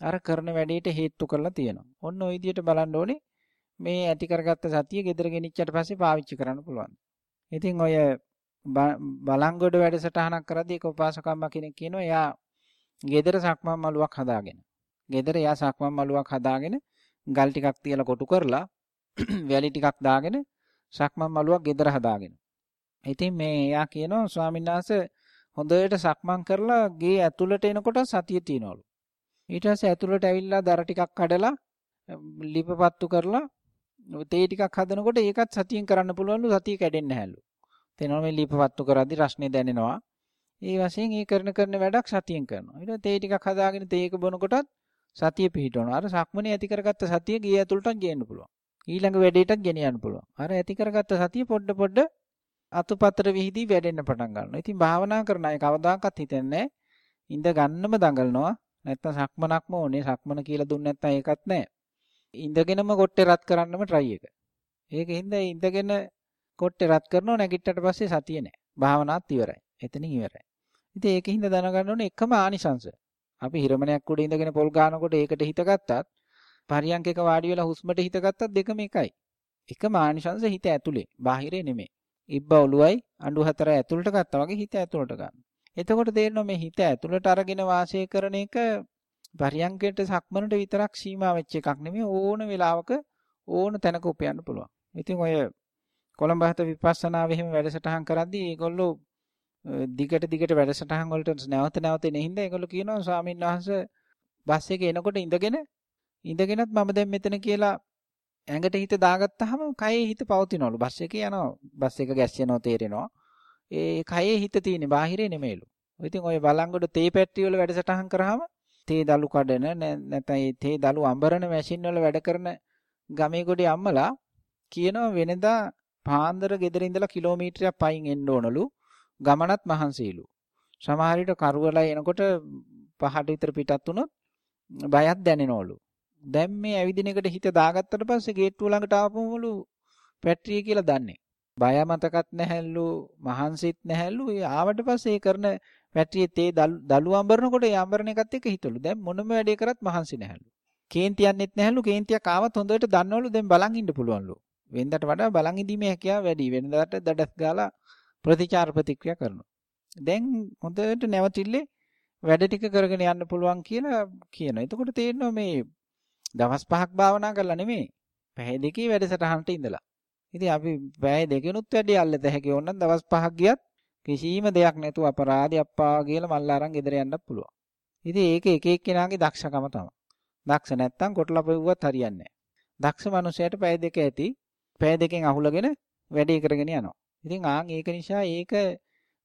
අර කරන වැඩේට හේතු කරලා තියෙනවා. ඔන්න ওই විදිහට බලන්න ඕනේ මේ ඇති කරගත්ත සතිය gedara ගෙනිච්චට පස්සේ පාවිච්චි කරන්න පුළුවන්. ඉතින් ඔය බලංගොඩ වැඩසටහනක් කරද්දී එක උපාසකම්ම කෙනෙක් කියනවා එයා gedara සක්මන් මලුවක් හදාගෙන. gedara එයා සක්මන් මලුවක් හදාගෙන ගල් ටිකක් තියලා කොටු කරලා වැලි ටිකක් දාගෙන සක්මන් මලුවක් gedara හදාගෙන. ඉතින් මේ එයා කියනවා ස්වාමීන් වහන්සේ හොඳට සක්මන් කරලා ගේ ඇතුළට එනකොට සතිය තියනවලු. ඊට පස්සේ ඇතුළට ඇවිල්ලා දර ටිකක් කඩලා ලිපපත්තු කරලා තේ ටිකක් හදනකොට ඒකත් සතියෙන් කරන්න පුළුවන්ලු සතිය කැඩෙන්නේ නැහැලු. තේනවා මේ ලිපපත්තු කරද්දි රස්නේ දැනෙනවා. ඒ වශයෙන් ඒ කරන කරන වැඩක් සතියෙන් කරනවා. ඊට තේ ටිකක් හදාගෙන තේක බොනකොටත් සතිය පිහිටවනවා. අර සක්මනේ ඇති කරගත්ත සතිය ගිය ඇතුළටත් ගේන්න පුළුවන්. ඊළඟ වැඩේටත් ගෙනියන්න පුළුවන්. අර ඇති කරගත්ත සතිය පොඩ පොඩ අතුපතර විහිදී වැඩෙන්න පටන් ගන්නවා. ඉතින් භාවනා කරන අය කවදාකවත් හිතන්නේ ඉඳ ගන්නම දඟලනවා. නැත්තම් සක්මනක්ම ඕනේ. සක්මන කියලා දුන්නේ නැත්තම් ඒකත් නැහැ. ඉඳගෙනම කොට්ටේ රත් කරන්නම try එක. ඒකින්ද ඉඳගෙන කොට්ටේ රත් කරනව නැගිට්ටට පස්සේ සතිය නැහැ. භාවනාවත් ඉවරයි. එතනින් ඉවරයි. ඉතින් ඒකින්ද දැනගන්න ඕනේ එකම ආනිසංශ. අපි හිරමණයක් උඩ ඉඳගෙන පොල් ගන්නකොට ඒකට හිත ගත්තත් පරියන්කක වාඩි වෙලා හුස්මට හිත ගත්තත් දෙකම එකයි. එකම ආනිසංශ හිත ඇතුලේ. බාහිරේ නෙමෙයි. ඉබ්බ ඔළුවයි අඬු හතර ඇතුළට ගත්තා වගේ හිත ඇතුළට ගන්න. එතකොට තේරෙනවා මේ හිත ඇතුළට අරගෙන වාසය කරන එක පරියංගයට සක්මනට විතරක් සීමා වෙච්ච එකක් නෙමෙයි ඕන වෙලාවක ඕන තැනක උපයන්න පුළුවන්. ඉතින් ඔය කොළඹ හත විපස්සනාවේ එහෙම වැඩසටහන් කරද්දී ඒගොල්ලෝ දිගට දිගට වැඩසටහන් වලට නැවත නැවත එන හින්දා ඒගොල්ලෝ කියනවා ස්වාමීන් වහන්සේ බස් එකේ එනකොට ඉඳගෙන ඉඳගෙනත් මම දැන් මෙතන කියලා ඇඟට හිත දාගත්තාම කයේ හිත පවතිනවලු. බස් එකේ යනවා. බස් එක ගැස්සෙනවා තේරෙනවා. ඒ කයේ හිත තියෙන්නේ බාහිරේ නෙමෙයිලු. ඉතින් ඔය බලංගොඩ තේ පැට්ටි වල වැඩසටහන් කරාම තේ දලු කඩන නැත්නම් ඒ තේ දලු අඹරන මැෂින් වල වැඩ කරන ගමේ ගොඩේ අම්මලා කියනවා වෙනදා පාන්දර ගෙදර ඉඳලා කිලෝමීටරයක් පයින් එන්න ඕනලු. ගමනත් මහන්සියලු. සමහර විට කරුවලා එනකොට පහට විතර පිටත් වුණොත් බයක් දැනෙනවලු. දැන් මේ ඇවිදින එකට හිත දාගත්තට පස්සේ ගේට්ටුව ළඟට ආපුවමලු පැට්‍රිය කියලා දන්නේ. බය මතකත් නැහැලු, මහන්සිත් නැහැලු. ඒ ආවට පස්සේ ඒ කරන පැට්‍රියේ තේ දලු අඹරනකොට ඒ අඹරන එකත් එක්ක හිතලු. දැන් මොනම වැඩේ කරත් මහන්සි නැහැලු. කේන්ති යන්නෙත් නැහැලු. කේන්තියක් ආවත් හොඳට දන්නවලු දැන් බලන් ඉන්න පුළුවන්ලු. වෙනදට වඩා බලන් ඉඳීමේ හැකියාව වැඩි. වෙනදාට දඩස් ගාලා ප්‍රතිචාර ප්‍රතික්‍රියා කරනවා. දැන් හොඳට නැවතිල්ලේ වැඩ ටික කරගෙන යන්න පුළුවන් කියලා කියනවා. එතකොට තේරෙනවා මේ දවස් පහක් භාවනා කරලා නෙමෙයි. පැය දෙකේ වැඩසටහනට ඉඳලා. ඉතින් අපි පැය දෙකෙනුත් වැඩි අල්ලත හැකි ඕනනම් දවස් පහක් ගියත් කිසිම දෙයක් නැතුව අපරාධي අප්පා කියලා මල්ල අරන් ගෙදර යන්නත් පුළුවන්. ඉතින් ඒක එක එක්කෙනාගේ දක්ෂකම තමයි. දක්ෂ නැත්තම් කොටලා පෙව්වත් හරියන්නේ නැහැ. දක්ෂ මනුස්සයට පැය දෙක ඇති. පැය දෙකෙන් අහුලගෙන වැඩේ කරගෙන යනවා. ඉතින් ආන් ඒක නිසා ඒක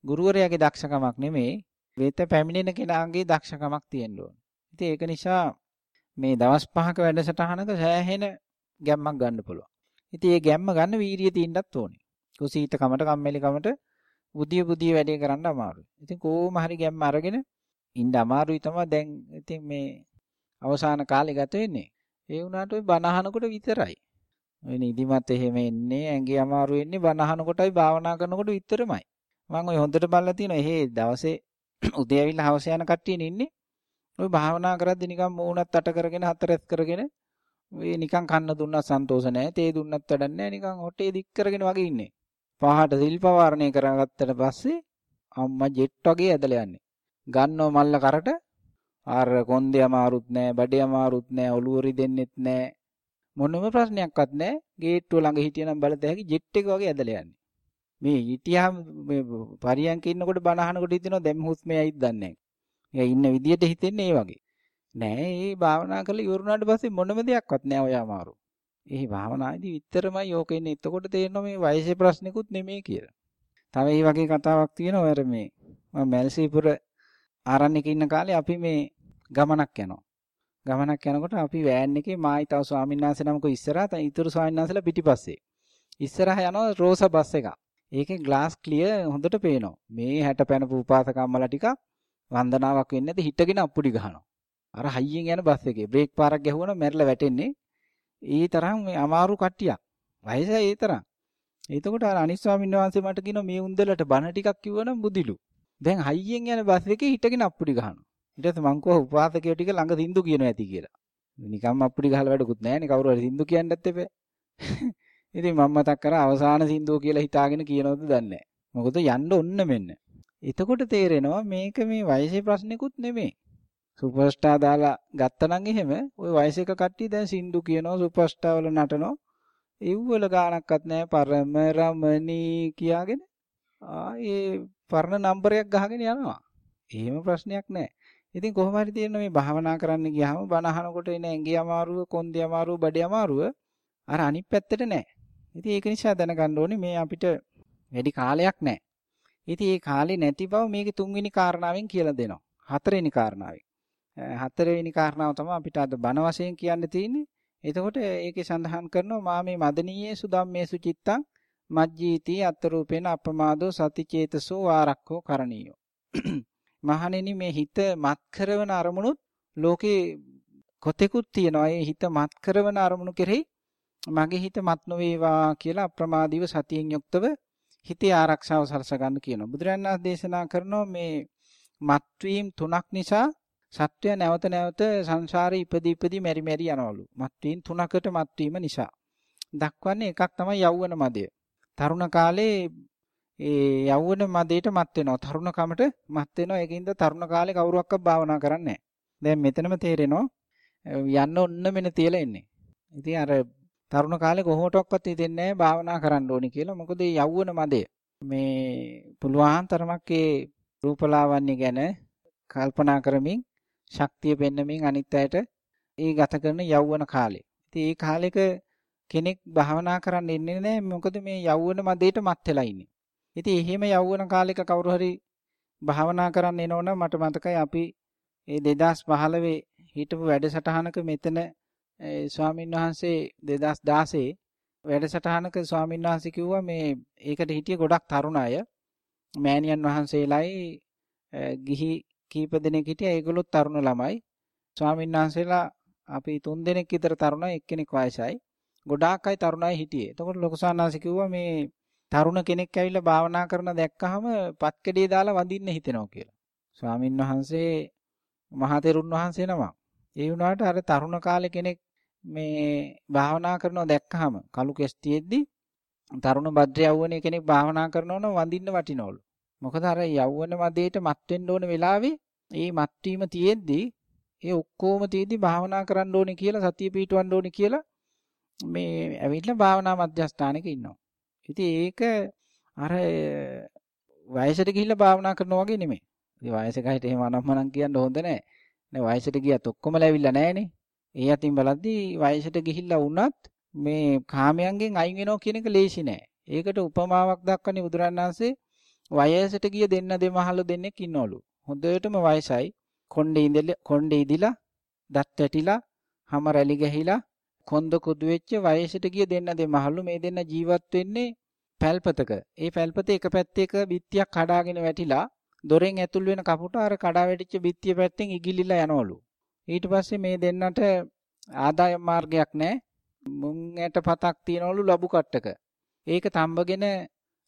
ගුරුවරයාගේ දක්ෂකමක් නෙමෙයි. වෙත පැමිණෙන කෙනාගේ දක්ෂකමක් තියෙන්න ඕන. ඉතින් ඒක නිසා මේ දවස් පහක වැඩසටහනක සෑහෙන ගැම්මක් ගන්න පුළුවන්. ඉතින් මේ ගැම්ම ගන්න වීරිය තියෙන්නත් ඕනේ. කුසීත කමට කම්මැලි කමට බුදිය බුදිය වැඩේ කරන්න අමාරුයි. ඉතින් කොහොම හරි ගැම්ම අරගෙන ඉන්න අමාරුයි තමයි දැන් ඉතින් මේ අවසාන කාලේ ගත වෙන්නේ. ඒ වුණාට ওই බණ අහනකොට විතරයි. ඔය නිදිමත එහෙම එන්නේ ඇඟේ අමාරු වෙන්නේ බණ අහනකොටයි භාවනා කරනකොට විතරමයි. මම ඔය හොඳට බලලා තියෙනවා. එහෙ දවසේ උදේ ඇවිල්ලා හවස යන කට්ටියනේ ඉන්නේ. ඔය භාවනා කරද්දි නිකන් මූණත් අට කරගෙන හතරස් කරගෙන ඔය නිකන් කන්න දුන්නත් සන්තෝෂ නැහැ. තේ දුන්නත් වැඩක් නැහැ. නිකන් හොටේ දික් කරගෙන වගේ ඉන්නේ. පහට සිල් පවාරණය කරගත්තට පස්සේ අම්මා ජෙට් වගේ ඇදලා යන්නේ. ගන්නව මල්ල කරට අර කොන්දේ අමාරුත් නැහැ, බඩේ අමාරුත් නැහැ, ඔළුව රිදෙන්නෙත් නැහැ. මොනම ප්‍රශ්නයක්වත් නැහැ. ගේට්ටුව ළඟ හිටියනම් බලත හැකි ජෙට් එක වගේ ඇදලා යන්නේ. මේ හිටියාම මේ පරියන්ක ඉන්නකොට බණ අහනකොට හිතෙනවා දැන් හුස්මේ ඇයිද දන්නේ නැහැ. එයා ඉන්න විදියට හිතෙන්නේ ඒ වගේ. නෑ ඒ භාවනා කරලා ඉවරුණාට පස්සේ මොනම දෙයක්වත් නෑ ඔය අමාරු. ඒ භාවනාවේදී විතරමයි ඕක ඉන්නේ. එතකොට තේරෙනවා මේ වයසේ ප්‍රශ්නිකුත් නෙමෙයි කියලා. තව මේ වගේ කතාවක් තියෙනවා අර මේ මම මැල්සීපුර ආරණ්‍යක ඉන්න කාලේ අපි මේ ගමනක් යනවා. ගමනක් යනකොට අපි වෑන් එකේ මායි තව ස්වාමීන් වහන්සේ නමක ඉස්සරහා තන ඉතුරු ස්වාමීන් වහන්සේලා පිටිපස්සේ. ඉස්සරහා යනවා රෝසා බස් එක. ඒකේ ග්ලාස් ක්ලියර් හොඳට පේනවා. මේ හැට පැනපු උපාසකම්මලා ටික වන්දනාවක් වෙන්නේ නැති හිටගෙන අප්පුඩි ගහනවා. අර හයියෙන් යන බස් එකේ බ්‍රේක් පාරක් ගැහුවම මැරිලා වැටෙන්නේ. ඒ තරම් මේ අමාරු කට්ටියක්. වයස ඒ තරම්. එතකොට අර අනිත් ස්වාමීන් වහන්සේ මට කියනවා මේ උන්දලට බණ ටිකක් කිව්වනම් බුදිලු. දැන් හයියෙන් යන බස් එකේ හිටගෙන අප්පුඩි ගහනවා. ඊට පස්සේ මං කිව්වා උපාසකයෝ ටික ළඟ සින්දු කියනවා ඇති කියලා. නිකම්ම අප්පුඩි ගහලා වැඩකුත් නැහැනේ කවුරු හරි සින්දු කියන්නත් එපා. ඉතින් මම මතක් කරා අවසාන සින්දුව කියලා හිතාගෙන කියනවද දන්නේ මොකද යන්න ඔන්න මෙන්න. එතකොට තේරෙනවා මේක මේ වයසේ ප්‍රශ්නිකුත් නෙමෙයි. සුපර්ස්ටාර් දාලා ගත්තනම් එහෙම ওই වයසක කට්ටිය දැන් සින්දු කියනවා සුපර්ස්ටාර් වල නටනවා. එව්වල ගාණක්වත් නැහැ පරම රමණී කියාගෙන ආයේ පරණ නම්බරයක් ගහගෙන යනවා. එහෙම ප්‍රශ්නයක් නැහැ. ඉතින් කොහොම හරි තියෙන මේ භාවනා කරන්න ගියාම බණ අහනකොට එන ඇඟේ අමාරුව, කොන්දේ අමාරුව, බඩේ අමාරුව අර අනිත් පැත්තට නැහැ. ඉතින් ඒක නිසා දැනගන්න ඕනේ මේ අපිට වැඩි කාලයක් නැහැ. ඉතින් මේ කාලේ නැති බව මේකේ තුන්වෙනි කාරණාවෙන් කියලා දෙනවා. හතරවෙනි කාරණාවෙන්. හතරවෙනි කාරණාව තමයි අපිට අද බණ වශයෙන් කියන්න තියෙන්නේ. එතකොට ඒකේ සඳහන් කරනවා මා මේ මදනීයේ සුදම්මේසු චිත්තං මජ්ජීති අත්තරූපේන අපමාදෝ සතිචේතසෝ ආරක්ඛෝ කරණීයෝ. මහණෙනි මේ හිත මත් කරවන අරමුණුත් ලෝකේ කොතෙකුත් තියෙනවා. ඒ හිත මත් කරවන අරමුණු කෙරෙහි මගේ හිත මත් නොවේවා කියලා අප්‍රමාදීව සතියෙන් යුක්තව හිතේ ආරක්ෂාව සලස ගන්න කියනවා. බුදුරජාණන් වහන්සේ දේශනා කරනවා මේ මත්වීම් තුනක් නිසා සත්වය නැවත නැවත සංසාරේ ඉපදී ඉපදී මෙරි මෙරි යනවලු. මත්වීම් තුනකට මත්වීම නිසා. දක්වන්නේ එකක් තමයි යෞවන මදය. තරුණ කාලේ ඒ යෞවන මදයට මත් වෙනවා. තරුණ කමට මත් වෙනවා. ඒකින්ද තරුණ කාලේ කවුරුවක්වත් භාවනා කරන්නේ දැන් මෙතනම තේරෙනවා යන්න ඔන්න මෙන්න තියලා ඉන්නේ. ඉතින් අර තරුණ කාලේ කොහොමඩක්වත් හිතෙන්නේ නැහැ භාවනා කරන්න ඕනි කියලා. මොකද මේ යෞවන මදය මේ පුළුවන් තරමක් ඒ රූපලාවන්‍ය ගැන කල්පනා කරමින් ශක්තිය පෙන්නමින් අනිත් අයට ඒ ගත කරන යෞවන කාලේ. ඉතින් ඒ කාලෙක කෙනෙක් භාවනා කරන්න ඉන්නේ නැහැ මොකද මේ යෞවන මදේට මත් වෙලා ඉන්නේ. ඉතින් එහෙම යෞවන කාලෙක කවුරු හරි භාවනා කරන්න එනවනම් මට මතකයි අපි ඒ 2015 හිටපු වැඩසටහනක මෙතන ස්වාමින් වහන්සේ 2016 වැඩසටහනක ස්වාමින් වහන්සේ කිව්වා මේ ඒකට හිටිය ගොඩක් තරුණ අය මෑණියන් වහන්සේලායි ගිහි කීප දෙනෙක් හිටියා. ඒගොල්ලොත් තරුණ ළමයි. ස්වාමින් වහන්සේලා අපි තුන් දෙනෙක් විතර තරුණයි එක්කෙනෙක් වයසයි. ගොඩාක් අය තරුණයි හිටියේ. එතකොට ලොකු සාන්නාංශ කිව්වා මේ තරුණ කෙනෙක් ඇවිල්ලා භාවනා කරන දැක්කහම පත්කඩේ දාලා වඳින්න හිතෙනවා කියලා. ස්වාමින් වහන්සේ මහතෙරුන් වහන්සේ නමක්. ඒ වුණාට අර තරුණ කාලේ කෙනෙක් මේ භාවනා කරනවා දැක්කහම කලු කෙස් තියෙද්දි තරුණ භද්‍ර යවුවනේ කෙනෙක් භාවනා කරනවා නම් වඳින්න වටිනවලු. මොකද අර යවුවන මදේට මත් වෙන්න ඕන වෙලාවේ ඒ මත් වීම තියෙද්දි ඒ ඔක්කොම තියෙද්දි භාවනා කරන්න ඕනේ කියලා සතිය පිටවන්න ඕනේ කියලා මේ ඇවිල්ලා භාවනා මධ්‍යස්ථානෙක ඉන්නවා. ඉතින් ඒක අර වයසට ගිහිල්ලා භාවනා කරනවා වගේ නෙමෙයි. ඉතින් වයසක හිට එහෙම අනම්මනම් කියන්න හොඳ නැහැ. නේ වයසට ගියත් ඔක්කොම läවිලා නැහනේ. ඒ අතින් බලද්දී වයසට ගිහිල්ලා වුණත් මේ කාමයන්ගෙන් අයින් වෙනවා කියන එක ලේසි නෑ. ඒකට උපමාවක් දක්වන්නේ බුදුරණාන්සේ වයසට ගිය දෙන්න දෙමහල්ල දෙන්නෙක් ඉන්නවලු. හොඳටම වයසයි. කොණ්ඩේ ඉඳලා කොණ්ඩේ ඉදිලා දත් ඇටිලා හැම රැලි ගහිලා කොන්ද කුදු වෙච්ච වයසට ගිය දෙන්න දෙමහල්ලු මේ දෙන්න ජීවත් වෙන්නේ පැල්පතක. ඒ පැල්පත එක පැත්තක බිත්තියක් කඩාගෙන වැටිලා දොරෙන් ඇතුල් වෙන කපුට අර කඩා වැටිච්ච බිත්තිය පැත්තෙන් ඉගිලිලා යනවලු. ඊට පස්සේ මේ දෙන්නට ආදායම් මාර්ගයක් නැහැ. මුං ඇට පතක් තියනවලු ලබු කට්ටක. ඒක තඹගෙන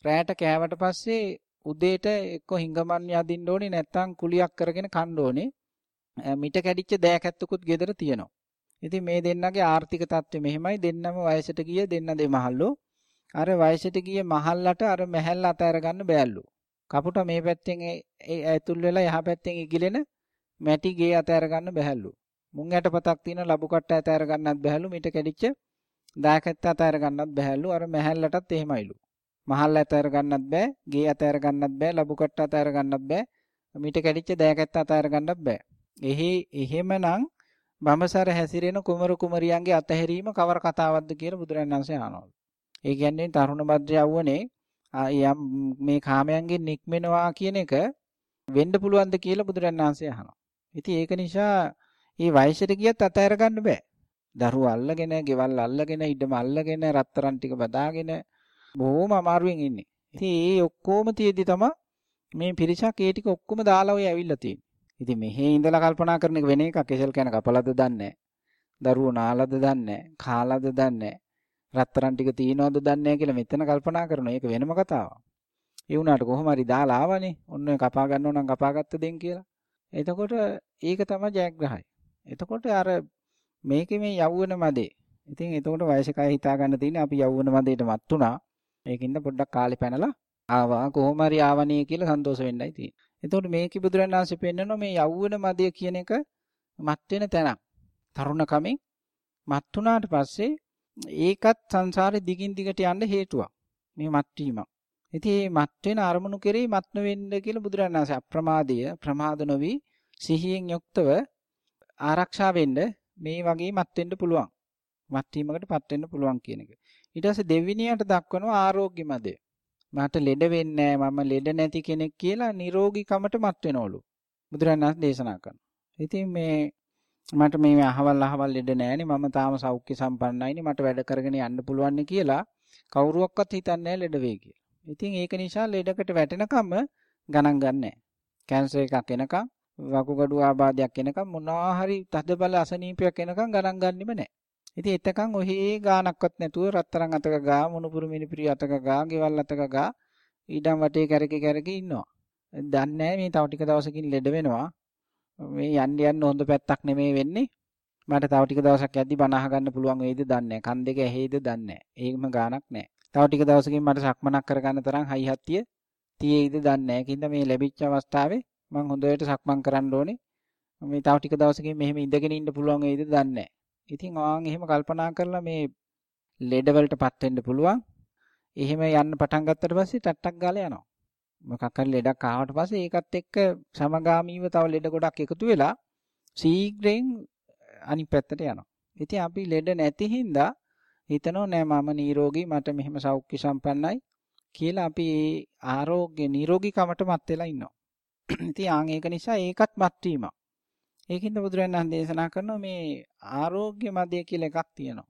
රැයට කෑවට පස්සේ උදේට එක්ක හිඟමන් යදින්න ඕනේ නැත්නම් කුලියක් කරගෙන කන්න ඕනේ. මිට කැඩිච්ච දෑකැත්තකුත් ගෙදර තියෙනවා. ඉතින් මේ දෙන්නගේ ආර්ථික තත්ත්වය මෙහෙමයි දෙන්නම වයසට ගිය දෙන්න දෙමහල්ලෝ. අර වයසට ගිය මහල්ලට අර මැහැල්ල අතෑර ගන්න බෑල්ලු. කපුට මේ පැත්තෙන් ඇතුල් වෙලා යහ පැත්තෙන් ඉගිලෙන මැටි ගේ අතෑර ගන්න බැහැලු. මුං ඇටපතක් තියෙන ලබු කට්ට අතෑර ගන්නත් බැහැලු. මිට කැඩිච්ච දායකත්ත අතෑර ගන්නත් බැහැලු. අර මැහැල්ලටත් එහෙමයිලු. මහල් අතෑර ගන්නත් බෑ. ගේ අතෑර ගන්නත් බෑ. ලබු කට්ට අතෑර ගන්නත් බෑ. මිට කැඩිච්ච දායකත්ත අතෑර ගන්නත් බෑ. එහි එහෙමනම් බඹසර හැසිරෙන කුමරු කුමරියන්ගේ අතහැරීම කවර කතාවක්ද කියලා බුදුරජාණන් වහන්සේ අහනවා. ඒ කියන්නේ තරුණ භද්‍ර යවුවනේ යම් මේ කාමයන්ගෙන් නික්මෙනවා කියන එක වෙන්න පුළුවන්ද කියලා බුදුරජාණන් වහන්සේ අහනවා. ඉතින් ඒක නිසා ඊ වයසට ගියත් අතහැර ගන්න බෑ. දරුවෝ අල්ලගෙන, ගෙවල් අල්ලගෙන, ඉඩම අල්ලගෙන, රත්තරන් ටික බදාගෙන බොහොම අමාරුවෙන් ඉන්නේ. ඉතින් ඒ ඔක්කොම තියෙද්දි තමයි මේ පිරිසක් ඒ ටික ඔක්කොම දාලා ඔය ඇවිල්ලා තියෙන්නේ. ඉතින් මෙහි ඉඳලා කල්පනා කරන එක වෙන එකක්. කෙසල් කන කපලද දන්නේ දරුවෝ නාලද දන්නේ කාලද දන්නේ රත්තරන් ටික තියනවද දන්නේ කියලා මෙතන කල්පනා කරනවා. ඒක වෙනම කතාවක්. ඒ වුණාට කොහොම හරි දාලා ආවනේ. ඔන්න ඔය කපා ගන්නව නම් කපාගත්ත දෙන් කියලා. එතකොට ඒක තමයි ජයග්‍රහය. එතකොට අර මේකේ මේ යවුවන මදේ. ඉතින් එතකොට වයසකයි හිතා ගන්න තියෙන්නේ අපි යවුවන මදේට මත් උනා. ඒකින්ද පොඩ්ඩක් කාලේ පැනලා ආවා කොහොම හරි ආවනේ කියලා සන්තෝෂ වෙන්නයි තියෙන්නේ. එතකොට මේකේ බුදුරණන් වහන්සේ පෙන්නනවා මේ යවුවන මදේ කියන එක මත් වෙන තැනක්. තරුණ කමෙන් මත් වුණාට පස්සේ ඒකත් සංසාරේ දිගින් දිගට යන්න හේතුවක්. මේ මත් වීමක්. ඉතින් මේ මත් වෙන අරමුණු කෙරෙහි මත් නොවෙන්න කියලා බුදුරණන් වහන්සේ අප්‍රමාදය ප්‍රමාද නොවි සිහියෙන් යුක්තව ආරක්ෂා වෙන්න මේ වගේ මත් වෙන්න පුළුවන්. මත් වීමකටපත් වෙන්න පුළුවන් කියන එක. ඊට පස්සේ දෙවිනියට දක්වනවා ආරෝග්‍ය මදය. මට ලෙඩ වෙන්නේ මම ලෙඩ නැති කෙනෙක් කියලා නිරෝගීකමට මත් වෙනවලු. බුදුරණන් දේශනා කරනවා. ඉතින් මේ මට මේ අහවල් අහවල් ලෙඩ නැහැනේ මම තාම සෞඛ්‍ය සම්පන්නයිනේ මට වැඩ කරගෙන යන්න පුළුවන් කියලා කවුරුවක්වත් හිතන්නේ නැහැ ලෙඩ වෙයි කියලා. ඉතින් ඒක නිසා ලෙඩකට වැටෙනකම ගණන් ගන්නෑ. කැන්සර් එකක් එනකම් වකුගඩු ආබාධයක් එනකම් මොනවා හරි තද බල අසනීපයක් එනකම් ගණන් ගන්නෙම නැහැ. ඉතින් එතකන් ඔහේ ගානක්වත් නැතුව රත්තරන් අතක ගා මුණුපුරු මිනිපිරි අතක ගා ගෙවල් අතක ගා ඊඩම් වටේ කැරකි කැරකි ඉන්නවා. දන්නේ මේ තව ටික දවසකින් ලෙඩ වෙනවා. මේ යන්න යන්න හොඳ පැත්තක් නෙමෙයි වෙන්නේ. මට තව ටික දවසක් යද්දි බණ අහගන්න පුළුවන් වෙයිද දන්නේ නැහැ. කන් දෙක ඇහෙයිද දන්නේ නැහැ. ඒකම ගානක් නැහැ. තව ටික දවසකින් මට සක්මනක් කරගන්න තරම් හයි හත්තිය තියෙයිද දන්නේ නැහැ. ඒකින්ද මේ ලැබිච්ච අවස්ථාවේ මම හොඳට සක්මන් කරන්න ඕනේ. මේ තව ටික දවසකින් මෙහෙම ඉඳගෙන ඉන්න පුළුවන් වෙයිද දන්නේ නැහැ. ඉතින් ආන් එහෙම කල්පනා කරලා මේ ලෙඩ වලටපත් වෙන්න පුළුවන්. එහෙම යන්න පටන් ගත්තට පස්සේ ටට්ටක් ගාලා යනවා. මොකක් හරි ලෙඩක් ආවට පස්සේ ඒකත් එක්ක සමගාමීව තව ලෙඩ ගොඩක් එකතු වෙලා ශීඝ්‍රයෙන් අනිත් පැත්තට යනවා. ඉතින් අපි ලෙඩ නැති හින්දා හිතනෝ නෑ මම නිරෝගී මට මෙහෙම සෞඛ්‍ය සම්පන්නයි කියලා අපි ආරෝග්‍ය නිරෝගීකමට මත් වෙලා ඉන්නවා. ඉතින් ආන් ඒක නිසා ඒකත් මත් වීමක්. ඒකින්ද බුදුරජාණන් දේශනා කරනවා මේ ආරෝග්‍ය මදය කියලා එකක් තියෙනවා.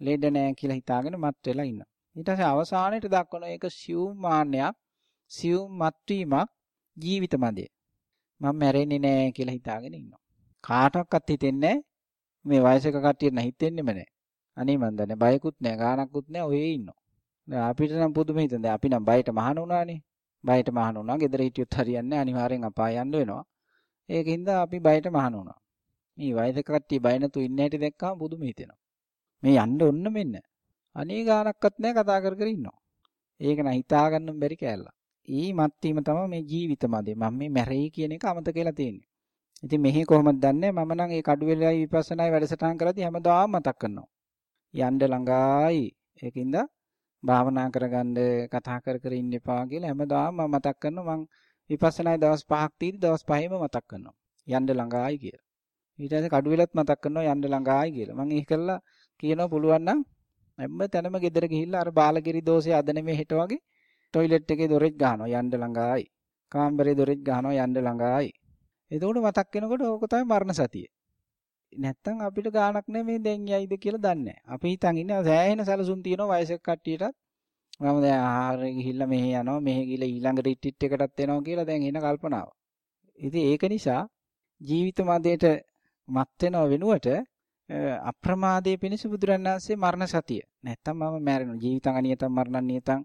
ලෙඩ නෑ කියලා හිතාගෙන මත් වෙලා ඉන්නවා. ඊට පස්සේ අවසානයේට දක්වන ඒක සියුම් මාන්නයක්, සියුම් මත්වීමක් ජීවිත මදය. මම මැරෙන්නේ නෑ කියලා හිතාගෙන ඉන්නවා. කාටවත් හිතෙන්නේ මේ වයසක කට්ටියට හිතෙන්නෙම නෑ. අනේ මන් දන්නේ බයකුත් නෑ ගානක්කුත් නෑ ඔයේ ඉන්නවා. දැන් අපිට නම් පුදුම හිතෙන් දැන් අපි නම් බයට මහාන වුණානේ. බයට මහාන වුණා. ගෙදර හිටියොත් හරියන්නේ අනිවාර්යෙන් අපාය යන්න වෙනවා. ඒකින්ද අපි බයට මහාන වුණා. මේ වයසක කට්ටිය බය නැතු ඉන්න හැටි දැක්කම පුදුම හිතෙනවා. මේ යන්න ඔන්න මෙන්න. අනේ ගානක්වත් නෑ කතා කර කර ඉන්නවා. ඒක නම් හිතා ගන්න බැරි කෑල්ල. ඊ මත්වීම තමයි මේ ජීවිත මදේ. මම මේ මැරෙයි කියන එක අමතක කියලා තියෙන්නේ. ඉතින් මෙහි කොහොමද දන්නේ මම නම් ඒ කඩුවෙලයි විපස්සනායි වැඩසටහන් කරද්දී හැමදාම මතක් කරනවා. යන්න ළඟයි. ඒකින්ද භාවනා කරගන්න කතා කර කර ඉන්න එපා කියලා හැමදාම මම මතක් කරනවා මං විපස්සනායි දවස් 5ක් තීරි දවස් 5ෙම මතක් කරනවා. යන්න ළඟයි කියලා. ඊට පස්සේ කඩුවෙලත් මතක් කරනවා යන්න ළඟයි කියලා. මං ඒක කළා කියනවා පුළුවන් නම් හැම තැනම ගෙදර ගිහිල්ලා අර බාලගිරි දෝෂය අද නෙමෙයි හෙට වගේ টয়ලට් එකේ දොරෙත් ගහනවා යන්න ළඟයි. කාමරේ දොරෙත් ගහනවා යන්න ළඟයි. එතකොට මතක් වෙනකොට ඕක තමයි මරණ සතිය. නැත්තම් අපිට ගාණක් නෙමෙයි දැන් යයිද කියලා දන්නේ නැහැ. අපි හිතන් ඉන්නේ සෑහෙන සැලසුම් තියෙනවා වයසක කට්ටියටත්. මම දැන් ආහාරේ ගිහිල්ලා මෙහෙ යනවා මෙහෙ ගිහලා ඊළඟ රිට්‍රීට් එකටත් එනවා කියලා දැන් එන කල්පනාව. ඉතින් ඒක නිසා ජීවිත මදයට මත් වෙනව වෙනුවට අප්‍රමාදයේ පිණිස බුදුරණාන්සේ මරණ සතිය. නැත්තම් මම මැරෙනවා. ජීවිතං අනියතං මරණං නියතං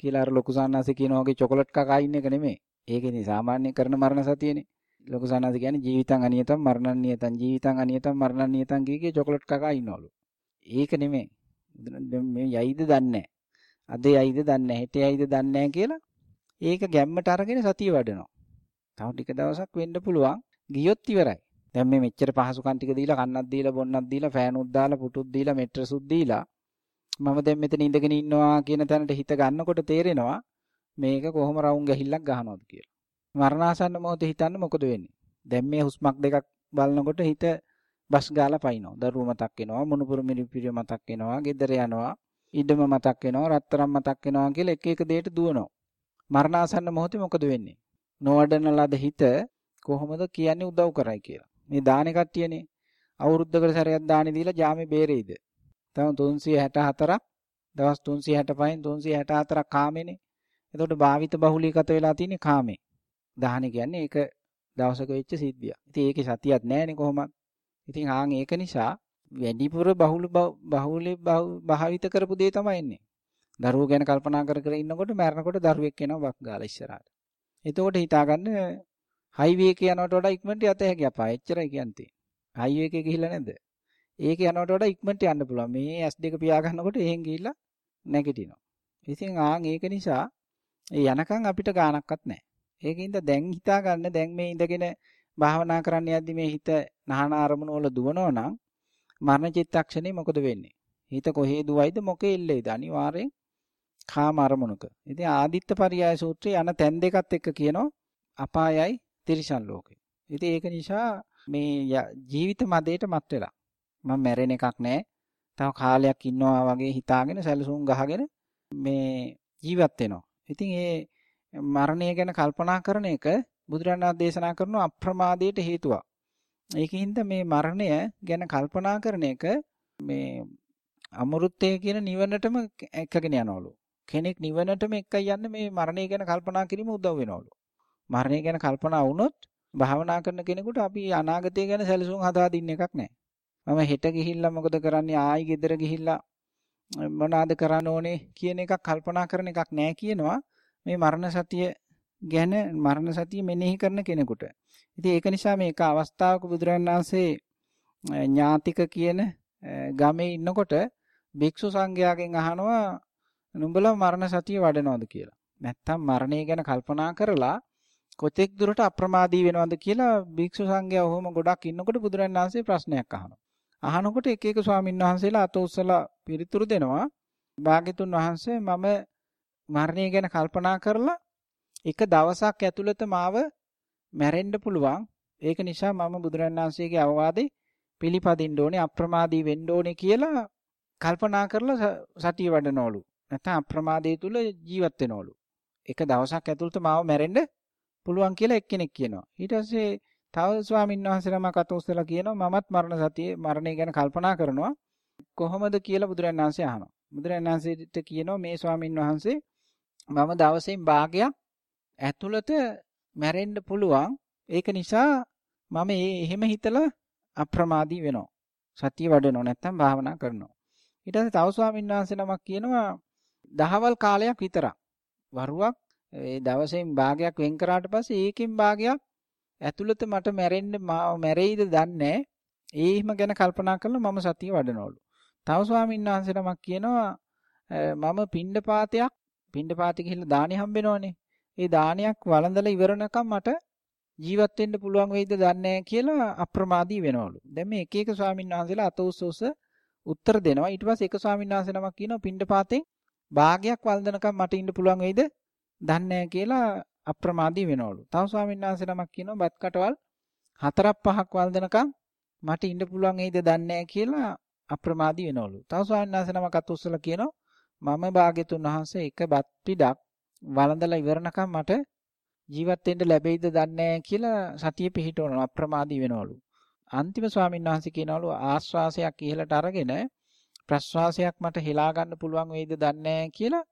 කියලා අර ලොකු සාන්නාසේ කියන වගේ චොකලට් කකා ඉන්න එක නෙමෙයි. ඒකනේ සාමාන්‍ය කරන මරණ සතියනේ. ලොකු සාන්නාසේ කියන්නේ ජීවිතං අනියතං මරණං නියතං ජීවිතං අනියතං මරණං නියතං කියේ චොකලට් කකා ඉන්නවලු. ඒක නෙමෙයි. මේ යයිද දන්නේ අද යයිද දන්නේ හෙට යයිද දන්නේ කියලා ඒක ගැම්මට අරගෙන සතිය වඩනවා. තව ටික දවසක් වෙන්න පුළුවන්. ගියොත් ඉවරයි. දැන් මේ මෙච්චර පහසුකම් ටික දීලා කන්නක් දීලා බොන්නක් දීලා ෆෑනුත් දාලා පුටුත් දීලා මෙට්‍රසුත් දීලා මම දැන් මෙතන ඉඳගෙන ඉන්නවා කියන තැනට හිත ගන්නකොට තේරෙනවා මේක කොහොම රවුම් ගැහිල්ලක් ගහනවද කියලා. මරණාසන්න මොහොතේ හිතන්න මොකද වෙන්නේ? දැන් මේ හුස්මක් දෙකක් බලනකොට හිත බස් ගාලා පයින්නවා. දරුව මතක් වෙනවා, මුණුපුරු මිරිපිරිය මතක් වෙනවා, ගෙදර යනවා, ඉඩම මතක් වෙනවා, රත්තරන් මතක් වෙනවා කියලා එක එක දෙයට දුවනවා. මරණාසන්න මොහොතේ මොකද වෙන්නේ? නොවඩන ලද හිත කොහොමද කියන්නේ උදව් කරයි කියලා. මේ දානේ කට්ටියනේ අවුරුද්දකට සැරයක් දානි දීලා ජාමේ බේරෙයිද? තව 364ක් දවස් 365න් 364ක් කාමේනේ. එතකොට භාවිත බහුලීගත වෙලා තියෙන්නේ කාමේ. දාහන කියන්නේ ඒක දවසක වෙච්ච සිද්ධියක්. ඉතින් ඒකේ සතියක් නැහැනේ කොහොමද? ඉතින් ආන් ඒක නිසා වැඩිපුර බහුල බහුලේ භාවිත කරපු දේ තමයි එන්නේ. දරුවෝ ගැන කල්පනා කර කර ඉන්නකොට මැරෙනකොට දරුවෙක් එනවා වක් ගාලා ඉස්සරහට. එතකොට හිතාගන්න හයිවේ එක යනවට වඩා ඉක්මනට යත හැකි අපා. එච්චරයි කියන්නේ. හයිවේ එකේ ගිහිල්ලා නැද්ද? ඒක යනවට වඩා ඉක්මනට යන්න පුළුවන්. මේ S2 පියාගන්නකොට එහෙන් ගිහිල්ලා නැගිටිනවා. ඉතින් ආන් ඒක නිසා ඒ යනකම් අපිට ගාණක්වත් නැහැ. ඒකින්ද දැන් හිතා ගන්න දැන් මේ ඉඳගෙන භාවනා කරන්න යද්දි මේ හිත නහන අරමුණු වල දුවනවා නම් මරණ චිත්තක්ෂණේ මොකද වෙන්නේ? හිත කොහේ දුවයිද මොකේ ඉල්ලෙයිද? අනිවාර්යෙන් කාම අරමුණක. ඉතින් ආදිත්ත පරියාය සූත්‍රයේ යන තැන් දෙකත් එක්ක කියනවා අපායයි තිරිසන් ලෝකේ. ඉතින් ඒක නිසා මේ ජීවිත මදේට මත් වෙලා මම මැරෙන එකක් නෑ. තව කාලයක් ඉන්නවා වගේ හිතාගෙන සැලසුම් ගහගෙන මේ ජීවත් වෙනවා. ඉතින් ඒ මරණය ගැන කල්පනා කරන එක බුදුරණාහි දේශනා කරන අප්‍රමාදයට හේතුවක්. ඒකින්ද මේ මරණය ගැන කල්පනා කරන එක මේ අමෘතය කියන නිවනටම එකගෙන යනවලු. කෙනෙක් නිවනටම එකයි යන්නේ මේ මරණය ගැන කල්පනා කිරීම උදව් වෙනවලු. මරණය ගැන කල්පනා වුණොත් භාවනා කරන කෙනෙකුට අපි අනාගතය ගැන සැලසුම් හදා දින්න එකක් නැහැ. මම හෙට ගිහිල්ලා මොකද කරන්නේ ආයි ගෙදර ගිහිල්ලා මොනවාද කරන්න ඕනේ කියන එකක් කල්පනා කරන එකක් නැහැ කියනවා මේ මරණ සතිය ගැන මරණ සතිය මෙනෙහි කරන කෙනෙකුට. ඉතින් ඒක නිසා මේක අවස්ථාවක බුදුරජාණන් වහන්සේ ඥාතික කියන ගමේ ඉන්නකොට භික්ෂු සංඝයාගෙන් අහනවා නුඹලා මරණ සතිය වඩනවද කියලා. නැත්තම් මරණය ගැන කල්පනා කරලා කොතෙක් දුරට අප්‍රමාදී වෙනවද කියලා භික්ෂු සංඝයා ඔහොම ගොඩක් ඉන්නකොට බුදුරජාණන් වහන්සේ ප්‍රශ්නයක් අහනවා. අහනකොට එක එක ස්වාමීන් වහන්සේලා අත උස්සලා පිළිතුරු දෙනවා. භාග්‍යතුන් වහන්සේ මම මරණය ගැන කල්පනා කරලා එක දවසක් ඇතුළත මාව මැරෙන්න පුළුවන්. ඒක නිසා මම බුදුරජාණන් වහන්සේගේ අවවාදේ පිළිපදින්න ඕනේ අප්‍රමාදී වෙන්න ඕනේ කියලා කල්පනා කරලා සතිය වඩනවලු. නැත්නම් අප්‍රමාදයේ තුල ජීවත් වෙනවලු. එක දවසක් ඇතුළත මාව මැරෙන්න පුළුවන් කියලා එක්කෙනෙක් කියනවා. ඊට පස්සේ තව ස්වාමීන් වහන්සේ නමක් අත උස්සලා කියනවා මමත් මරණ සතියේ මරණය ගැන කල්පනා කරනවා. කොහොමද කියලා බුදුරජාණන් වහන්සේ අහනවා. බුදුරජාණන් වහන්සේට කියනවා මේ ස්වාමීන් වහන්සේ මම දවසෙන් භාගයක් ඇතුළත මැරෙන්න පුළුවන්. ඒක නිසා මම එහෙම හිතලා අප්‍රමාදී වෙනවා. සතිය වඩනවා නැත්නම් භාවනා කරනවා. ඊට පස්සේ තව ස්වාමීන් වහන්සේ නමක් කියනවා දහවල් කාලයක් විතරක් වරුවක් ඒ දවසෙන් භාගයක් වෙන් කරාට පස්සේ ඒකෙන් භාගයක් ඇතුළත මට මැරෙන්න මැරෙයිද දන්නේ ඒහිම ගැන කල්පනා කරලා මම සතිය වඩනවලු. තව ස්වාමීන් වහන්සේ නමක් කියනවා මම පිණ්ඩපාතයක් පිණ්ඩපාතේ ගිහිල්ලා දානි හම්බෙනවනේ. ඒ දානයක් වළඳලා ඉවරනකම් මට ජීවත් වෙන්න පුළුවන් වෙයිද දන්නේ කියලා අප්‍රමාදී වෙනවලු. දැන් මේ එක එක ස්වාමීන් වහන්සේලා අත උස්ස උස්ස උත්තර දෙනවා. ඊට පස්සේ එක ස්වාමීන් වහන්සේ නමක් කියනවා පිණ්ඩපාතෙන් භාගයක් වළඳනකම් මට ඉන්න පුළුවන් වෙයිද දන්නේ කියලා අප්‍රමාදී වෙනවලු. තව ස්වාමීන් වහන්සේ නමක් කියනවා බත් කටවල් හතරක් පහක් වළඳනකම් මට ඉන්න පුළුවන් වෙයිද දන්නේ කියලා අප්‍රමාදී වෙනවලු. තව ස්වාමීන් වහන්සේ නමක් අත උස්සලා කියනවා මම භාග්‍යතුන් වහන්සේ එක බත් පිටක් වළඳලා ඉවරනකම් මට ජීවත් වෙන්න ලැබෙයිද දන්නේ කියලා සතිය පිහිටවන අප්‍රමාදී වෙනවලු. අන්තිම ස්වාමීන් වහන්සේ කියනවලු ආශ්වාසයක් ඉහළට අරගෙන ප්‍රශ්වාසයක් මට හෙලා ගන්න පුළුවන් වෙයිද දන්නේ කියලා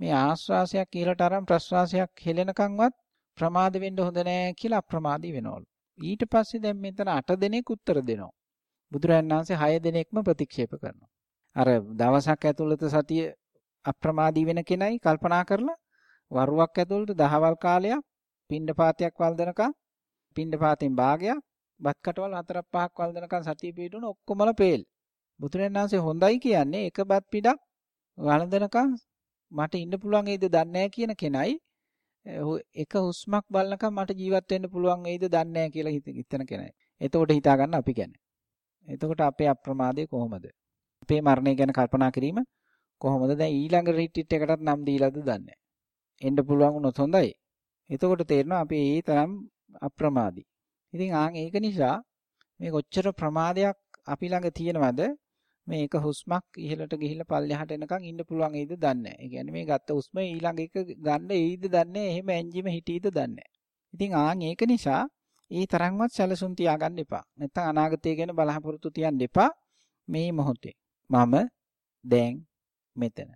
මේ ආශ්වාසයක් ඉහළට අරන් ප්‍රශ්වාසයක් හෙලෙනකන්වත් ප්‍රමාද වෙන්න හොඳ නෑ කියලා අප්‍රමාදී වෙනවලු. ඊට පස්සේ දැන් මෙතන 8 දෙනෙක් උත්තර දෙනවා. බුදුරජාණන් වහන්සේ 6 දෙනෙක්ම ප්‍රතික්ෂේප කරනවා. අර දවසක් ඇතුළත සතිය අප්‍රමාදී වෙන කෙනයි කල්පනා කරලා වරුවක් ඇතුළත දහවල් කාලයක් පින්ඩපාතයක් වල්දනකම් පින්ඩපාතෙන් භාගයක් බත් කටවල් හතරක් පහක් වල්දනකම් සතිය පිටුන ඔක්කොමලා පේල්. බුදුරජාණන් වහන්සේ හොඳයි කියන්නේ එක බත් පිටක් වළඳනකම් මට ඉන්න පුළුවන් වේද දන්නේ කියන කෙනයි එක හුස්මක් බලනකම් මට ජීවත් වෙන්න පුළුවන් වේද දන්නේ කියලා හිතන කෙනයි. එතකොට හිතා ගන්න අපි කියන්නේ. එතකොට අපේ අප්‍රමාදය කොහොමද? අපේ මරණය ගැන කල්පනා කිරීම කොහොමද? දැන් ඊළඟ රිට්‍රීට් එකටත් නම් දීලාද දන්නේ එන්න පුළුවන් වුණොත් හොඳයි. එතකොට තේරෙනවා අපි ඒ තරම් අප්‍රමාදී. ඉතින් ආන් ඒක නිසා මේ කොච්චර ප්‍රමාදයක් අපි ළඟ තියෙනවද මේක හුස්මක් ඉහළට ගිහිල්ලා පල්ලෙහාට එනකන් ඉන්න පුළුවන් වේද දන්නේ නැහැ. ඒ කියන්නේ මේ ගත්ත හුස්ම ඊළඟ එක ගන්න එයිද දන්නේ නැහැ. එහෙම එන්ජිම හිටීද දන්නේ නැහැ. ඉතින් ආන් ඒක නිසා ඒ තරම්වත් සැලසුම් තියාගන්න එපා. නැත්නම් අනාගතය ගැන බලාපොරොත්තු තියන්න එපා. මේ මොහොතේ මම දැන් මෙතන.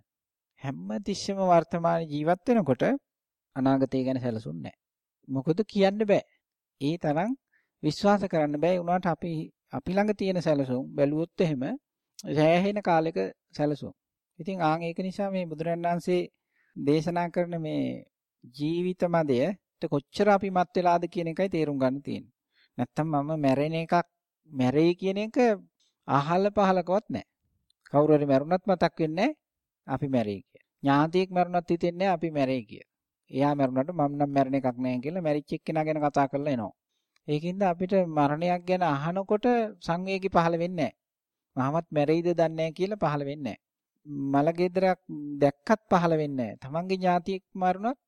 හැම තිස්සෙම වර්තමාන ජීවත් වෙනකොට අනාගතය ගැන සැලසුම් නැහැ. මොකද කියන්න බෑ. ඒ තරම් විශ්වාස කරන්න බෑ. ඒ උනාට අපි අපි ළඟ තියෙන සැලසුම් බැලුවොත් එහෙම සෑහෙන කාලෙක සැලසුම්. ඉතින් ආන් ඒක නිසා මේ බුදුරජාණන් වහන්සේ දේශනා කරන මේ ජීවිත මදයට කොච්චර අපි මත් වෙලාද කියන එකයි තේරුම් ගන්න තියෙන්නේ. නැත්තම් මම මැරෙන එකක් මැරෙයි කියන එක අහල පහලකවත් නැහැ. කවුරු හරි මැරුණත් මතක් වෙන්නේ අපි මැරෙයි කිය. ඥාතියෙක් මැරුණත් හිතෙන්නේ අපි මැරෙයි කිය. එයා මැරුණාට මම නම් මැරෙන එකක් නැහැ කියලා මැරිච් එක්කෙනා ගැන කතා කරලා එනවා. ඒකින්ද අපිට මරණයක් ගැන අහනකොට සංවේගී පහළ වෙන්නේ නැහැ. මහමත් මැරෙයිද දන්නේ නැහැ කියලා පහළ වෙන්නේ නැහැ. මලගෙදරක් දැක්කත් පහළ වෙන්නේ නැහැ. තමන්ගේ ඥාතියෙක් මරුණොත්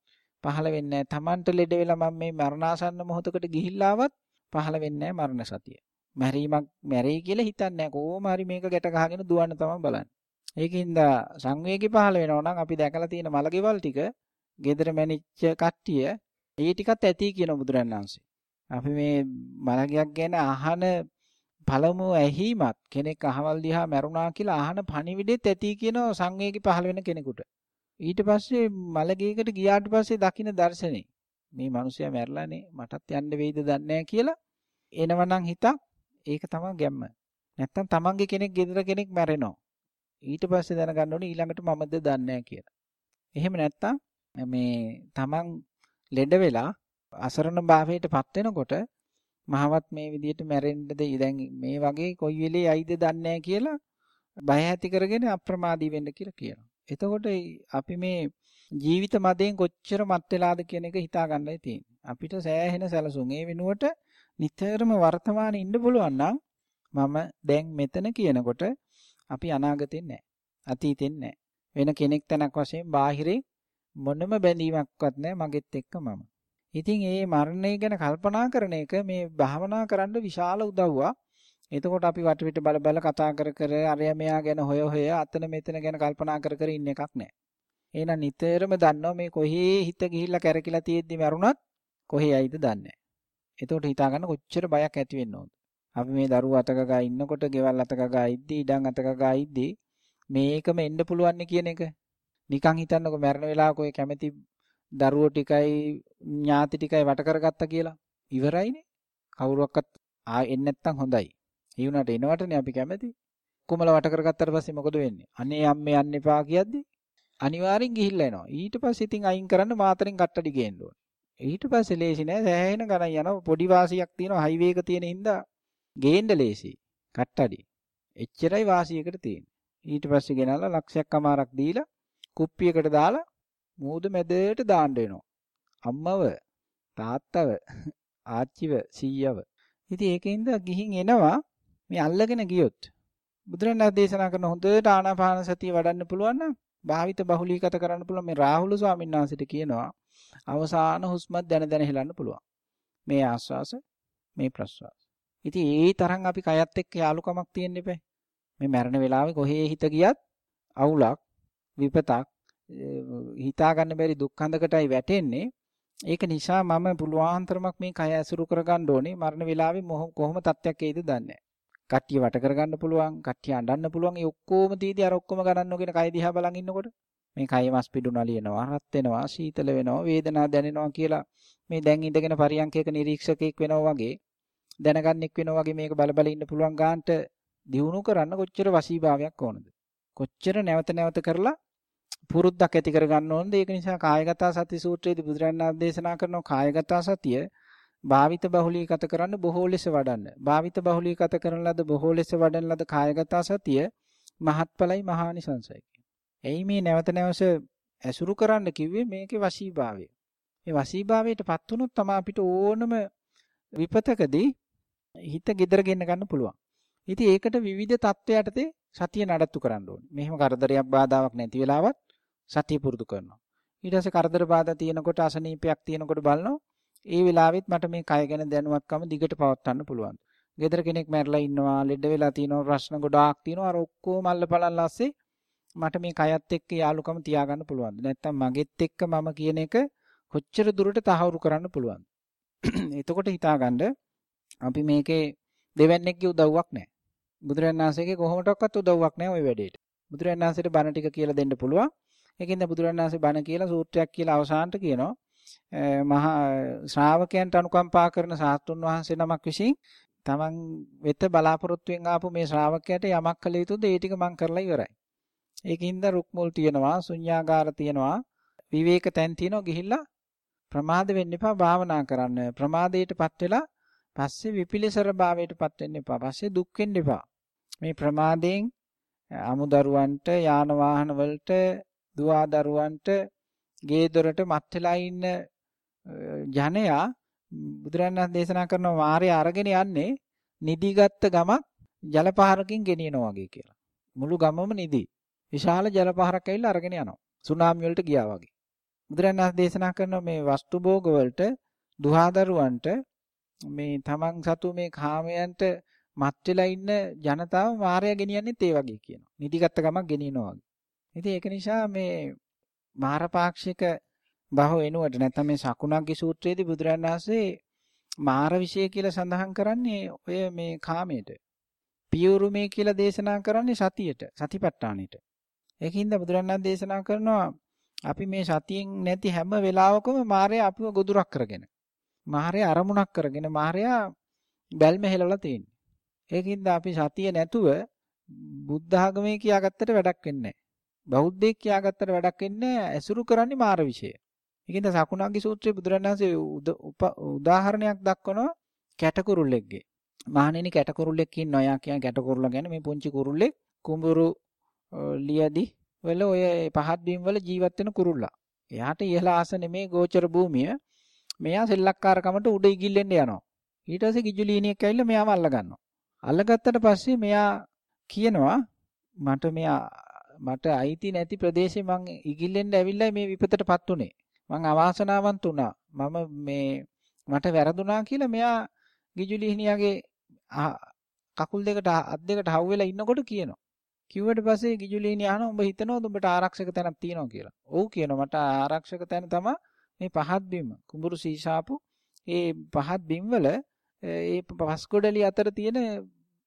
පහළ වෙන්නේ නැහැ. තමන්ට ලෙඩ වෙලා මම මේ මරණාසන්න මොහොතකට ගිහිල්ලාවත් පහළ වෙන්නේ නැහැ මරණ සතිය. මැරීමක් මැරෙයි කියලා හිතන්නේ නැහැ. කොහොම හරි මේක ගැට ගහගෙන දුවන්න තමයි බලන්නේ. ඒකින්ද සංවේගී පහළ වෙනවා නම් අපි දැකලා තියෙන මලගෙවල් ටික ගෙදර මැනිච්ච කට්ටිය ඒ ටිකත් ඇති කියන බුදුරන් වහන්සේ. අපි මේ මලගයක් ගැන අහන පළමු ඇහිමත් කෙනෙක් අහවල් දිහා මැරුණා කියලා අහන පණිවිඩෙත් ඇති කියන සංවේගී පහළ වෙන කෙනෙකුට. ඊට පස්සේ මලගේකට ගියාට පස්සේ දකින්න දර්ශනේ මේ මිනිසයා මැරලානේ මටත් යන්න වෙයිද දන්නේ කියලා එනවනම් හිතක් ඒක තමයි ගැම්ම. නැත්තම් තමන්ගේ කෙනෙක් ගෙදර කෙනෙක් මැරෙනවා. ඊට පස්සේ දැනගන්න ඕනේ ඊළඟට මමද දන්නේ කියලා. එහෙම නැත්තම් මේ තමන් ලෙඩ වෙලා අසරණ භාවයටපත් වෙනකොට මහවත් මේ විදිහට මැරෙන්නද දැන් මේ වගේ කොයි වෙලේ යයිද දන්නේ කියලා බය ඇති කරගෙන අප්‍රමාදී වෙන්න කියලා කියනවා. එතකොට අපි මේ ජීවිත මදයෙන් කොච්චර මත් වෙලාද කියන එක හිතා ගන්නයි තියෙන්නේ. අපිට සෑහෙන සැලසුම්. ඒ වෙනුවට නිතරම වර්තමානයේ ඉන්න පුළුවන් නම් මම දැන් මෙතන කියනකොට අපි අනාගතෙන් නැහැ. අතීතෙන් නැහැ. වෙන කෙනෙක් තැනක් වශයෙන් බාහිරේ මොනම බැඳීමක්වත් නැහැ මගෙත් එක්ක මම. ඉතින් මේ මරණය ගැන කල්පනා කරන එක මේ භාවනා කරන්න විශාල උදව්වක්. එතකොට අපි වටපිට බල බල කතා කර කර අරය මෙයා ගැන හොය හොය අතන මෙතන ගැන කල්පනා කර කර ඉන්න එකක් නැහැ. එහෙනම් නිතරම දන්නවා මේ කොහේ හිත ගිහිල්ලා කැරකිලා තියෙද්දි මරුණත් කොහේ යයිද දන්නේ නැහැ. එතකොට හිතා ගන්න කොච්චර බයක් ඇති වෙන්න ඕනද? අපි මේ දරුවෝ අතක ගා ඉන්නකොට, ගෙවල් අතක ගා ඉද්දි, ඉඩම් අතක ගා ඉද්දි මේකම එන්න පුළුවන් කියන එක. නිකන් හිතන්නකො මරණ වෙලාවක ඔය කැමැති දරුවෝ ටිකයි ඥාති ටිකයි වට කරගත්තා කියලා. ඉවරයිනේ. කවුරුවක්වත් ආ එන්නේ නැත්තම් හොඳයි. ඒ වුණාට එනවටනේ අපි කැමති. කොමල වට කරගත්තාට පස්සේ මොකද වෙන්නේ? අනේ අම්මේ යන්න එපා කියද්දි අනිවාර්යෙන් ගිහිල්ලා එනවා. ඊට පස්සේ ඉතින් අයින් කරන්න මාතරින් කට්ටඩි ගේන්න ඕනේ. ඊට පස්සේ ලේසි නෑ සෑහෙන ගණන් යනවා. පොඩි වාසියක් තියෙනවා හයිවේ එක තියෙන හින්දා ගේන්න ලේසි. කට්ටඩි. එච්චරයි වාසියකට තියෙන්නේ. ඊට පස්සේ ගෙනල්ලා ලක්ෂයක් අමාරක් දීලා කුප්පියකට දාලා මූද මැදට දාන්න වෙනවා. අම්මව, තාත්තව, ආච්චිව, සීයව. ඉතින් ඒකෙන්ද ගිහින් එනවා මේ අල්ලගෙන ගියොත් බුදුරණන් දේශනා කරන හොඳට ආනාපාන සතිය වඩන්න පුළුවන් නම් භාවිත බහුලීගත කරන්න පුළුවන් මේ රාහුල ස්වාමීන් වහන්සේට කියනවා අවසාන හුස්මත් දැන දැන හෙලන්න පුළුවන්. මේ ආස්වාස මේ ප්‍රස්වාස. ඉතින් ඒ තරම් අපි කයත් එක්ක යාලුකමක් තියෙන්න එපා. මේ මරණ වෙලාවේ කොහේ හිත ගියත් අවුලක් විපතක් හිතා ගන්න බැරි දුක්ඛඳකටයි වැටෙන්නේ. ඒක නිසා මම පුළුවන් තරමක් මේ කය ඇසුරු කරගන්න ඕනේ. මරණ වෙලාවේ කොහොම තත්ත්වයක් එයිද දන්නේ නැහැ. කට්ටිය වට කරගන්න පුළුවන්, කට්ටිය අඬන්න පුළුවන්. ඒ ඔක්කොම තීදී අර ඔක්කොම ගණන් නොගෙන කය දිහා බලන් ඉන්නකොට මේ කය මස් පිඩු නලියනවා, රත් වෙනවා, සීතල වෙනවා, වේදනාව දැනෙනවා කියලා මේ දැන් ඉඳගෙන පරියන්කයක නිරීක්ෂකෙක් වෙනවා වගේ දැනගන්නෙක් වෙනවා වගේ මේක බල බල ඉන්න පුළුවන් ගාන්ට දියුණු කරන්න කොච්චර වශීභාවයක් ඕනද? කොච්චර නැවත නැවත කරලා පුරුද්දක් ඇති කරගන්න ඕනද? ඒක නිසා කායගත සති සූත්‍රයේදී බුදුරජාණන් වහන්සේ දේශනා කරනවා කායගත සතිය භාවිත බහුලීගත කරන්න බොහෝ ලෙස වඩන්න. භාවිත බහුලීගත කරන ලද බොහෝ ලෙස වඩන ලද කායගත සතිය මහත්ඵලයි මහානිසංසයි. එයි මේ නැවත නැවස ඇසුරු කරන්න කිව්වේ මේකේ වශීභාවය. මේ වශීභාවයටපත් වුණොත් තමයි අපිට ඕනම විපතකදී හිත gedera ගෙන්න ගන්න පුළුවන්. ඉතින් ඒකට විවිධ தත්වයටතේ සතිය නඩත්තු කරන්න ඕනේ. මෙහෙම කරදරයක් බාධාවක් නැති වෙලාවත් සතිය පුරුදු කරනවා. ඊට පස්සේ කරදර බාධා තියෙනකොට අසනීපයක් තියෙනකොට බලනවා ඒ වෙලාවෙත් මට මේ කය ගැන දැනුවත්කම දිගට පවත්වන්න පුළුවන්. ගෙදර කෙනෙක් මැරලා ඉන්නවා, ලෙඩ වෙලා තියෙනවා, ප්‍රශ්න ගොඩාක් තියෙනවා. අර ඔක්කොම අල්ලපලන් ලස්සේ මට මේ කයත් එක්ක යාලුකම තියාගන්න පුළුවන්ද? නැත්නම් මගෙත් එක්ක මම කියන එක කොච්චර දුරට තහවුරු කරන්න පුළුවන්ද? එතකොට හිතාගන්න අපි මේකේ දෙවන්නේක්ගේ උදව්වක් නැහැ. බුදුරජාණන් වහන්සේගේ කොහොමඩක්වත් උදව්වක් නැහැ ওই වැඩේට. බුදුරජාණන් වහන්සේට බණ ටික කියලා දෙන්න පුළුවන්. ඒකින්ද බුදුරජාණන් වහන්සේ බණ කියලා සූත්‍රයක් කියලා අවසානට කියනවා. මහා ශ්‍රාවකයන්ට අනුකම්පා කරන සාස්තුන් වහන්සේ නමක් විසින් තමන් වෙත බලාපොරොත්තුෙන් ආපු මේ ශ්‍රාවකයාට යමක් කළ යුතුද ඒ ටික මං කරලා ඉවරයි. ඒකින්ද රුක්මුල් තියනවා, ශුන්‍යාගාර තියනවා, විවේක තැන් තියනවා ගිහිල්ලා ප්‍රමාද වෙන්න එපා භාවනා කරන්න. ප්‍රමාදයටපත් වෙලා පස්සේ විපිලිසර භාවයටපත් වෙන්න එපා. පස්සේ දුක් වෙන්න එපා. මේ ප්‍රමාදයෙන් අමුදරුවන්ට යාන වාහන වලට දුවා දරුවන්ට ගේ දොරට මත් වෙලා ඉන්න ජනයා බුදුරජාණන් දේශනා කරන මාර්ය අරගෙන යන්නේ නිදිගත් ගමක් ජලපහරකින් ගෙනියනවා වගේ කියලා. මුළු ගමම නිදි. විශාල ජලපහරක් ඇවිල්ලා අරගෙන යනවා. සුනාමි වලට ගියා වගේ. බුදුරජාණන් දේශනා කරන මේ වස්තු භෝග වලට දුහාදරුවන්ට මේ තමන් සතු මේ කාමයන්ට මත් වෙලා ඉන්න ජනතාව මායя ගෙනියන්නේත් ඒ වගේ කියනවා. නිදිගත් ගමක් ගෙනියනවා වගේ. ඉතින් ඒක නිසා මේ මාරපාක්ෂික බහුව එනුවට නැත්නම් මේ සකුණක්ගේ සූත්‍රයේදී බුදුරජාණන් වහන්සේ මාර විශය කියලා සඳහන් කරන්නේ ඔය මේ කාමයට. පියුරුමේ කියලා දේශනා කරන්නේ සතියට, සතිපට්ඨානෙට. ඒකින්ද බුදුරජාණන් දේශනා කරනවා අපි මේ සතියෙන් නැති හැම වෙලාවකම මායя අපිව ගොදුරක් කරගෙන. මායя අරමුණක් කරගෙන මායя බැල්ම හෙලවලා තියෙන්නේ. ඒකින්ද අපි සතිය නැතුව බුද්ධ ආගමේ කියාගත්තට වැඩක් වෙන්නේ නැහැ. බෞද්ධයෙක් කියාගත්තට වැඩක් වෙන්නේ ඇසුරු කරන්නේ මාර විශය. ඒකින්ද සකුණාගි සූත්‍රයේ බුදුරණාහි උදාහරණයක් දක්වනවා කැටකුරුල්ලෙක්ගේ. මහණෙනි කැටකුරුල්ලෙක් ඉන්නවා යා කියන කැටකුරුල්ල ගැන මේ පුංචි කුරුල්ලෙක් කුඹුරු ලියදි වල ඔය පහත් බිම් වල ජීවත් වෙන කුරුල්ලා. එයාට ඉහළ ආස නෙමේ ගෝචර භූමිය. මෙයා සෙල්ලක්කාරකමට උඩ ඉගිල්ලෙන්න යනවා. ඊට පස්සේ කිජුලීනියෙක් ඇවිල්ලා මෙයාව අල්ල ගන්නවා. අල්ලගත්තට පස්සේ මෙයා කියනවා මට මෙයා මට අයිති නැති ප්‍රදේශේ මං ඉගිල්ලෙන්න ඇවිල්ලා මේ විපතටපත් උනේ. මං අවාසනාවන්ත වුණා. මම මේ මට වැරදුනා කියලා මෙයා ගිජුලිහිනියාගේ කකුල් දෙකට අත් දෙකට හවු වෙලා ඉන්නකොට කියනවා. කිව්වට පස්සේ ගිජුලිහිනිය අහනවා උඹ හිතනවද උඹට ආරක්ෂක තැනක් තියෙනවා කියලා. ඔව් කියනවා මට ආරක්ෂක තැන තමයි මේ පහත් බිම. කුඹුරු සීසාපු ඒ පහත් බිම් වල ඒ පස් ගොඩලිය අතර තියෙන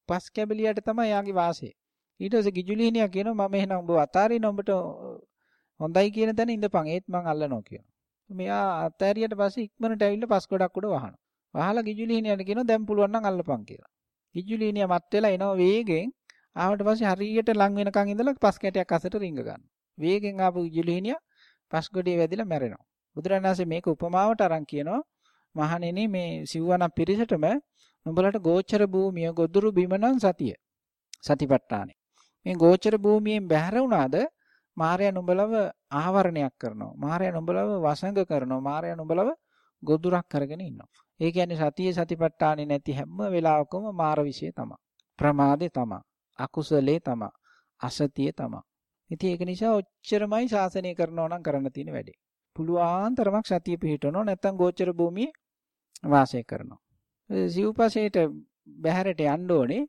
පස් කැබලියට තමයි යාගේ වාසය. ඊට පස්සේ ගිජුලිහිනියා කියනවා මම එහෙනම් උඹ අතාරින්න උඹට හොඳයි කියන තැන ඉඳපන් ඒත් මං අල්ලනවා කියනවා. මෙයා අතෑරියට පස්සේ ඉක්මනට ඇවිල්ලා පස් ගොඩක් උඩ වහනවා. වහලා ගිජුලිහිනියට කියනවා දැන් පුළුවන් නම් අල්ලපන් කියලා. ගිජුලිහිනිය මත් වෙලා එනවා වේගෙන් ආවට පස්සේ හරියට ලං වෙනකන් ඉඳලා පස් කැටයක් අසට රිංග ගන්නවා. වේගෙන් ආපු ගිජුලිහිනිය පස් ගොඩේ වැදිලා මැරෙනවා. බුදුරණාහි මේක උපමාවට අරන් කියනවා මහණෙනි මේ සිව්වනම් පිරිසටම නුඹලට ගෝචර භූමිය ගොදුරු බිම නම් සතිය. සතිපට්ඨානේ. මේ ගෝචර භූමියෙන් බැහැර වුණාද මාර්යා නුඹලව ආවරණයක් කරනවා. මාර්යා නුඹලව වසඟ කරනවා. මාර්යා නුඹලව ගොදුරක් කරගෙන ඉන්නවා. ඒ කියන්නේ සතිය සතිපට්ඨානේ නැති හැම වෙලාවකම මාර විශ්ය තමයි. ප්‍රමාදේ තමයි. අකුසලේ තමයි. අසතිය තමයි. ඉතින් ඒක නිසා ඔච්චරමයි ශාසනය කරනවා නම් කරන්න තියෙන වැඩේ. පුළුවන් තරමක් සතිය පිහිටවනවා නැත්නම් ගෝචර භූමියේ වාසය කරනවා. සිව්පසේට බැහැරට යන්න ඕනේ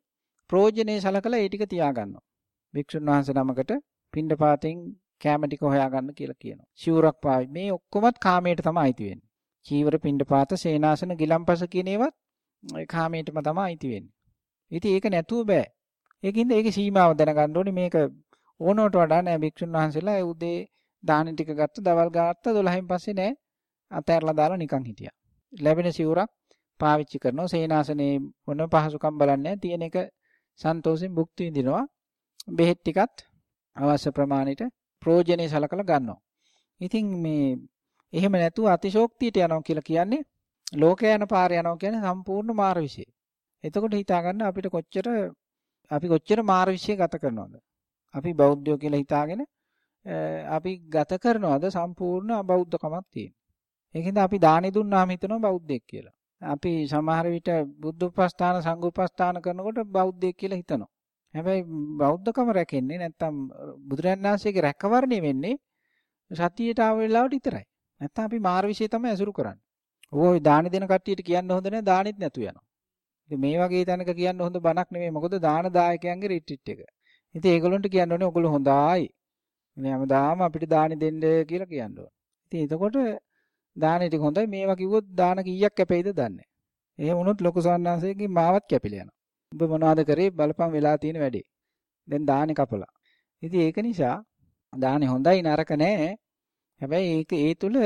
ප්‍රෝජනේ සලකලා ඒ ටික තියාගන්නවා. වික්ෂුන් වහන්සේ නමකට පින්ඩපාතෙන් කැම ටික හොයාගන්න කියලා කියනවා. සිවුරක් පාවි. මේ ඔක්කොමත් කාමයට තමයි අයිති වෙන්නේ. චීවර පින්ඩපාත සේනාසන ගිලම්පස කියන ඒවත් කාමයටම තමයි අයිති වෙන්නේ. ඉතින් ඒක නැතුව බෑ. ඒකින්ද ඒකේ සීමාව දැනගන්න ඕනේ මේක ඕනවට වඩා නෑ භික්ෂුන් වහන්සේලා උදේ දාන ටික ගත්ත දවල් ගත්ත 12න් පස්සේ නෑ අතෑරලා දාලා නිකන් හිටියා. ලැබෙන සිවුරක් පාවිච්චි කරනවා සේනාසනේ මොන පහසුකම් බලන්නේ තියෙන එක සන්තෝෂෙන් භුක්ති විඳිනවා. බෙහෙත් ටිකත් අවශ්‍ය ප්‍රමාණයට ප්‍රෝජනේ සලකලා ගන්නවා. ඉතින් මේ එහෙම නැතුව අතිශෝක්තියට යනවා කියලා කියන්නේ ලෝකය යන පාර යනවා කියන්නේ සම්පූර්ණ මාර විශ්ය. එතකොට හිතා ගන්න අපිට කොච්චර අපි කොච්චර මාර විශ්ය ගත කරනවද? අපි බෞද්ධයෝ කියලා හිතාගෙන අපි ගත කරනවද සම්පූර්ණ අබෞද්ධකමක් තියෙන. ඒකින්ද අපි දානි දුන්නාම හිතනවා බෞද්ධයෙක් කියලා. අපි සමහර විට බුද්ධ උපස්ථාන සංඝ උපස්ථාන කරනකොට බෞද්ධයෙක් කියලා හිතනවා. හැබැයි බෞද්ධකම රැකෙන්නේ නැත්තම් බුදුරජාණන් වහන්සේගේ රැකවරණය වෙන්නේ සතියට ආව වෙලාවට විතරයි. නැත්තම් අපි මාර විශ්ේ තමයි අසුරු කරන්නේ. ඕයි දානි දෙන කට්ටියට කියන්න හොඳ නැහැ දානෙත් නැතු යනවා. ඉතින් මේ වගේ තැනක කියන්න හොඳ බණක් නෙමෙයි මොකද දාන දායකයන්ගේ රිට්‍රීට් එක. ඉතින් ඒගොල්ලන්ට කියන්න ඕනේ ඔයගොල්ලෝ හොඳයි. මේ හැමදාම අපිට දානි දෙන්න කියලා කියන්න ඕනේ. ඉතින් එතකොට දානේ ටික හොඳයි මේවා කිව්වොත් දාන කීයක් කැපෙයිද දන්නේ. එහෙම වුණොත් ලොකු සවන්නාංශයෙන් මාවත් කැපිලා යනවා. ඔබ මොනවද කරේ බලපන් වෙලා තියෙන වැඩේ. දැන් දානේ කපලා. ඉතින් ඒක නිසා දානේ හොඳයි නරක නෑ. හැබැයි ඒක ඒ තුල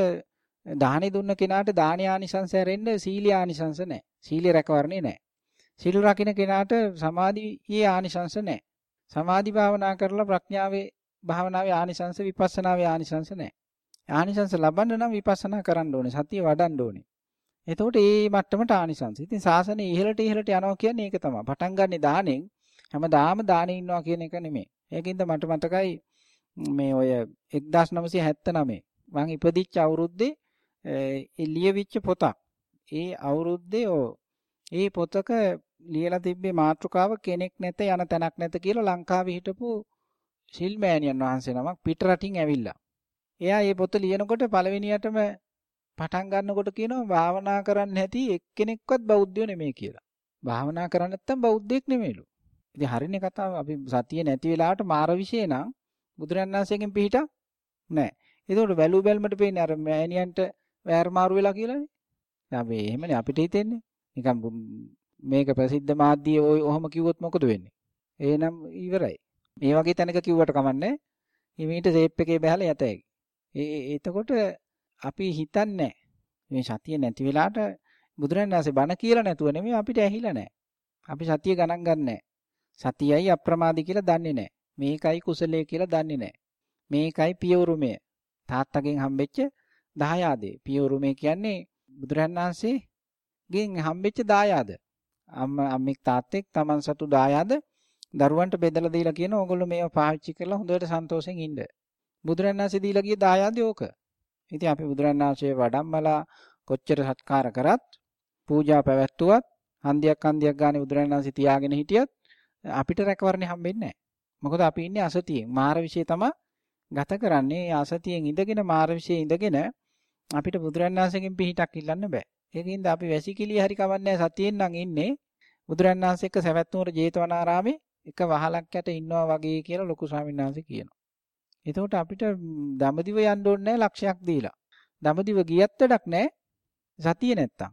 දානේ දුන්න කෙනාට දානේ ආනිසංස හැරෙන්න සීලිය ආනිසංස නෑ. සීලිය රැකවරණේ නෑ. සීල රකින්න කෙනාට සමාධියේ ආනිසංස නෑ. සමාධි භාවනා කරලා ප්‍රඥාවේ භාවනාවේ ආනිසංස විපස්සනාවේ ආනිසංස නෑ. ආනිසංස ලබන්න නම් විපස්සනා කරන්න ඕනේ. සතිය වඩන්න ඕනේ. එතකොට ඒ මට්ටමට ආනිසංස. ඉතින් සාසනේ ඉහළට ඉහළට යනවා කියන්නේ ඒක තමයි. පටන් ගන්නෙ දාණයෙන් හැමදාම දානේ ඉන්නවා කියන එක නෙමෙයි. ඒකින්ද මට මතකයි මේ ඔය 1979 මං ඉපදිච්ච අවුරුද්දේ ලියවිච්ච පොතක්. ඒ අවුරුද්දේ ඒ පොතක ලියලා තිබ්බේ මාතෘකාව කෙනෙක් නැත යන තැනක් නැත කියලා ලංකාවේ හිටපු ශිල්මෑනියන් වහන්සේ නමක් පිට රටින් ඇවිල්ලා. එයා මේ පොත ලියනකොට පළවෙනියටම පටන් ගන්නකොට කියනවා භාවනා කරන්න නැති එක්කෙනෙක්වත් බෞද්ධයෝ නෙමෙයි කියලා. භාවනා කරන්න නැත්තම් බෞද්ධයෙක් නෙමෙයිලු. ඉතින් හරිනේ කතාව අපි සතිය නැති වෙලාවට මාර විශේෂ නම් බුදුරන් වහන්සේගෙන් පිළිහිටක් නැහැ. ඒකෝට වැලු බැලමට පේන්නේ අර මෑණියන්ට වෑර් මාරු වෙලා කියලානේ. දැන් අපි එහෙමනේ අපිට හිතෙන්නේ. නිකන් මේක ප්‍රසිද්ධ මාධ්‍යයේ ඔය ඔහම කිව්වොත් මොකද වෙන්නේ? එහෙනම් ඉවරයි. මේ වගේ තැනක කිව්වට කමන්නේ. හිමීට ෂේප් එකේ බහලා යත හැකි. ඒ එතකොට අපි හිතන්නේ මේ සතිය නැති වෙලාට බුදුරජාණන් වහන්සේ බණ කියලා නැතුව නෙමෙයි අපිට ඇහිලා නැහැ. අපි සතිය ගණන් ගන්නෑ. සතියයි අප්‍රමාදී කියලා දන්නේ නැහැ. මේකයි කුසලයේ කියලා දන්නේ නැහැ. මේකයි පියවරුමය. තාත්තගෙන් හම්බෙච්ච දායාදේ. පියවරුමය කියන්නේ බුදුරජාණන් වහන්සේගෙන් හම්බෙච්ච දායාද. අම්මෙක් තාත්තෙක් Taman සතු දායාද දරුවන්ට බෙදලා දීලා කියන ඕගොල්ලෝ මේව පාවිච්චි කරලා හොඳට සන්තෝෂෙන් ඉන්න. බුදුරජාණන් වහන්සේ දීලා ගිය දායාදේ ඕක. ඉතින් අපි බුදුරජාණන් වහන්සේ වඩම්මලා කොච්චර සත්කාර කරත් පූජා පැවැත්තුවත් හන්දියක් හන්දියක් ගානේ බුදුරජාණන් වහන්සේ තියාගෙන හිටියත් අපිට රැකවරණේ හම්බෙන්නේ නැහැ. මොකද අපි ඉන්නේ අසතියෙන්. මාර විශ්ේ තමයි ගත කරන්නේ. අසතියෙන් ඉඳගෙන මාර විශ්ේ ඉඳගෙන අපිට බුදුරජාණන් වහන්සේගෙන් පිහිටක් ඉල්ලන්න බෑ. ඒකින්ද අපි වැසිකිළිය හරි කවන්නේ සතියෙන් නම් ඉන්නේ බුදුරජාණන් වහන්සේ එක්ක සවැත් නුවර ජේතවනාරාමේ එක වහලක් යට ඉන්නවා වගේ කියලා ලොකු ස්වාමීන් වහන්සේ කියනවා. එතකොට අපිට දඹදිව යන්න ඕනේ ලක්ෂයක් දීලා. දඹදිව ගියත් වැඩක් නැහැ. සතිය නැත්තම්.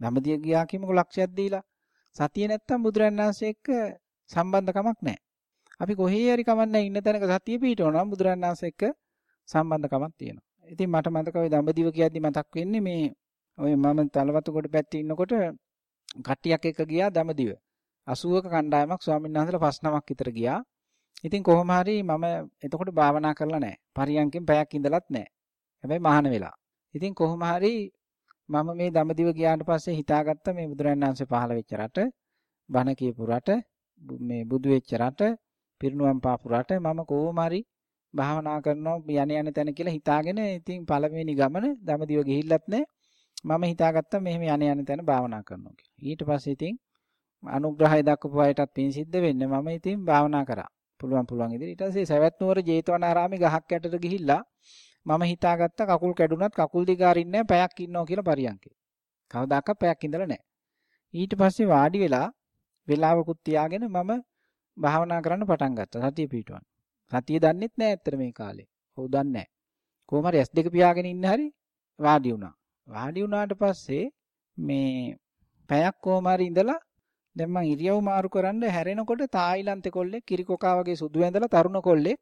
දඹදිව ගියා කියමුකෝ ලක්ෂයක් දීලා. සතිය නැත්තම් බුදුරජාණන් වහන්සේ එක්ක සම්බන්ධකමක් නැහැ. අපි කොහේ හරි කමන්නේ ඉන්න තැනක සතිය පිටවනවා බුදුරජාණන් වහන්සේ එක්ක සම්බන්ධකමක් තියෙනවා. ඉතින් මට මතක ඔය දඹදිව කියද්දි මතක් වෙන්නේ මේ ඔය මම තලවතු කොට පැත්තේ ඉන්නකොට කට්ටියක් එක්ක ගියා දඹදිව. 80ක කණ්ඩායමක් ස්වාමීන් වහන්සේලා පස් නමක් විතර ගියා. ඉතින් කොහොම හරි මම එතකොට භාවනා කරලා නැහැ. පරියන්කෙන් පැයක් ඉඳලත් නැහැ. හැබැයි මහාන වෙලා. ඉතින් කොහොම හරි මම මේ දඹදිව ගියාට පස්සේ හිතාගත්ත මේ බුදුරජාණන් වහන්සේ පහළ වෙච්ච රට, බණ කියපු රට, මේ බුදු වෙච්ච රට, පිරිනුවම් පාපු රට මම කොහොම හරි භාවනා කරනවා යන යන තැන කියලා හිතාගෙන ඉතින් පළවෙනි ගමන දඹදිව ගිහිල්ලත් නැහැ. මම හිතාගත්තා මෙහෙම යන යන තැන භාවනා කරනවා කියලා. ඊට පස්සේ ඉතින් අනුග්‍රහය දක්වපු අයටත් පින් සිද්ධ වෙන්නේ මම ඉතින් භාවනා කරා. පුළුවන් පුළුවන් ඉදිරි ඊට පස්සේ සවැත් නුවර ජේතවනාරාමේ ගහක් යටට ගිහිල්ලා මම හිතාගත්ත කකුල් කැඩුනත් කකුල් දිග අරින්නේ පැයක් ඉන්නවා කියලා පරියන්කේ. කවදාකවත් පැයක් ඉඳලා නැහැ. ඊට පස්සේ වාඩි වෙලා වෙලාවකුත් තියාගෙන මම භාවනා කරන්න පටන් ගත්තා. සතිය පිටවන්න. සතිය දන්නෙත් නැහැ ඇත්තට මේ කාලේ. ඔව් දන්නේ නැහැ. කොහොම හරි S2 පියාගෙන ඉන්න හැරි වාඩි වුණා. වාඩි වුණාට පස්සේ මේ පැයක් කොහොම හරි ඉඳලා දැන් මං ඉරියව් මාරු කරන්න හැරෙනකොට තායිලන්තේ කොල්ලෙක් කිරිකොකා වගේ සුදු ඇඳලා තරුණ කොල්ලෙක්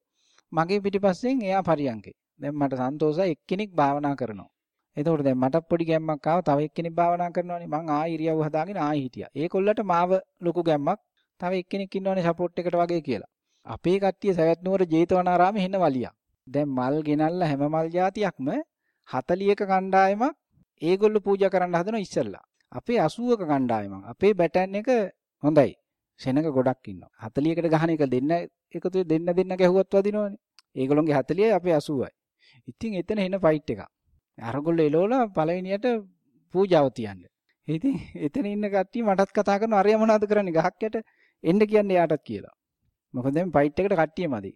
මගේ පිටිපස්සෙන් එයා පරියන්කේ. දැන් මට සන්තෝෂයි එක්කෙනෙක් භාවනා කරනවා. එතකොට දැන් මට පොඩි ගැම්මක් ආවා තව එක්කෙනෙක් භාවනා කරනවානේ මං ආ ඉරියව් හදාගෙන ආයි හිටියා. ඒ කොල්ලට මාව ලොකු ගැම්මක් තව එක්කෙනෙක් ඉන්නවනේ සපෝට් එකට වගේ කියලා. අපේ කට්ටිය සවැත් නුවර ජේතවනාරාමේ හෙන වලියක්. දැන් මල් ගෙනල්ලා හැම මල් జాතියක්ම 40ක කණ්ඩායමක් ඒගොල්ලෝ පූජා කරන්න හදනවා ඉස්සෙල්ලා. අපේ 80ක කණ්ඩායමක්. අපේ බැටන් එක හොඳයි. සෙනඟ ගොඩක් ඉන්නවා. 40කට ගහන එක දෙන්න එකතු දෙන්න දෙන්න ගැහුවත් වදිනවනේ. ඒගොල්ලොන්ගේ 40යි අපේ 80යි. ඉතින් එතන එන ෆයිට් එකක්. අරගොල්ලෝ එලවලා පළවෙනියට පූජාව තියන්න. ඉතින් එතන ඉන්න කට්ටිය මටත් කතා කරනවා අරයා මොනවද කරන්නේ ගහක් යට එන්න කියන්නේ යාටත් කියලා. මොකද මේ ෆයිට් එකට කට්ටිය මදි.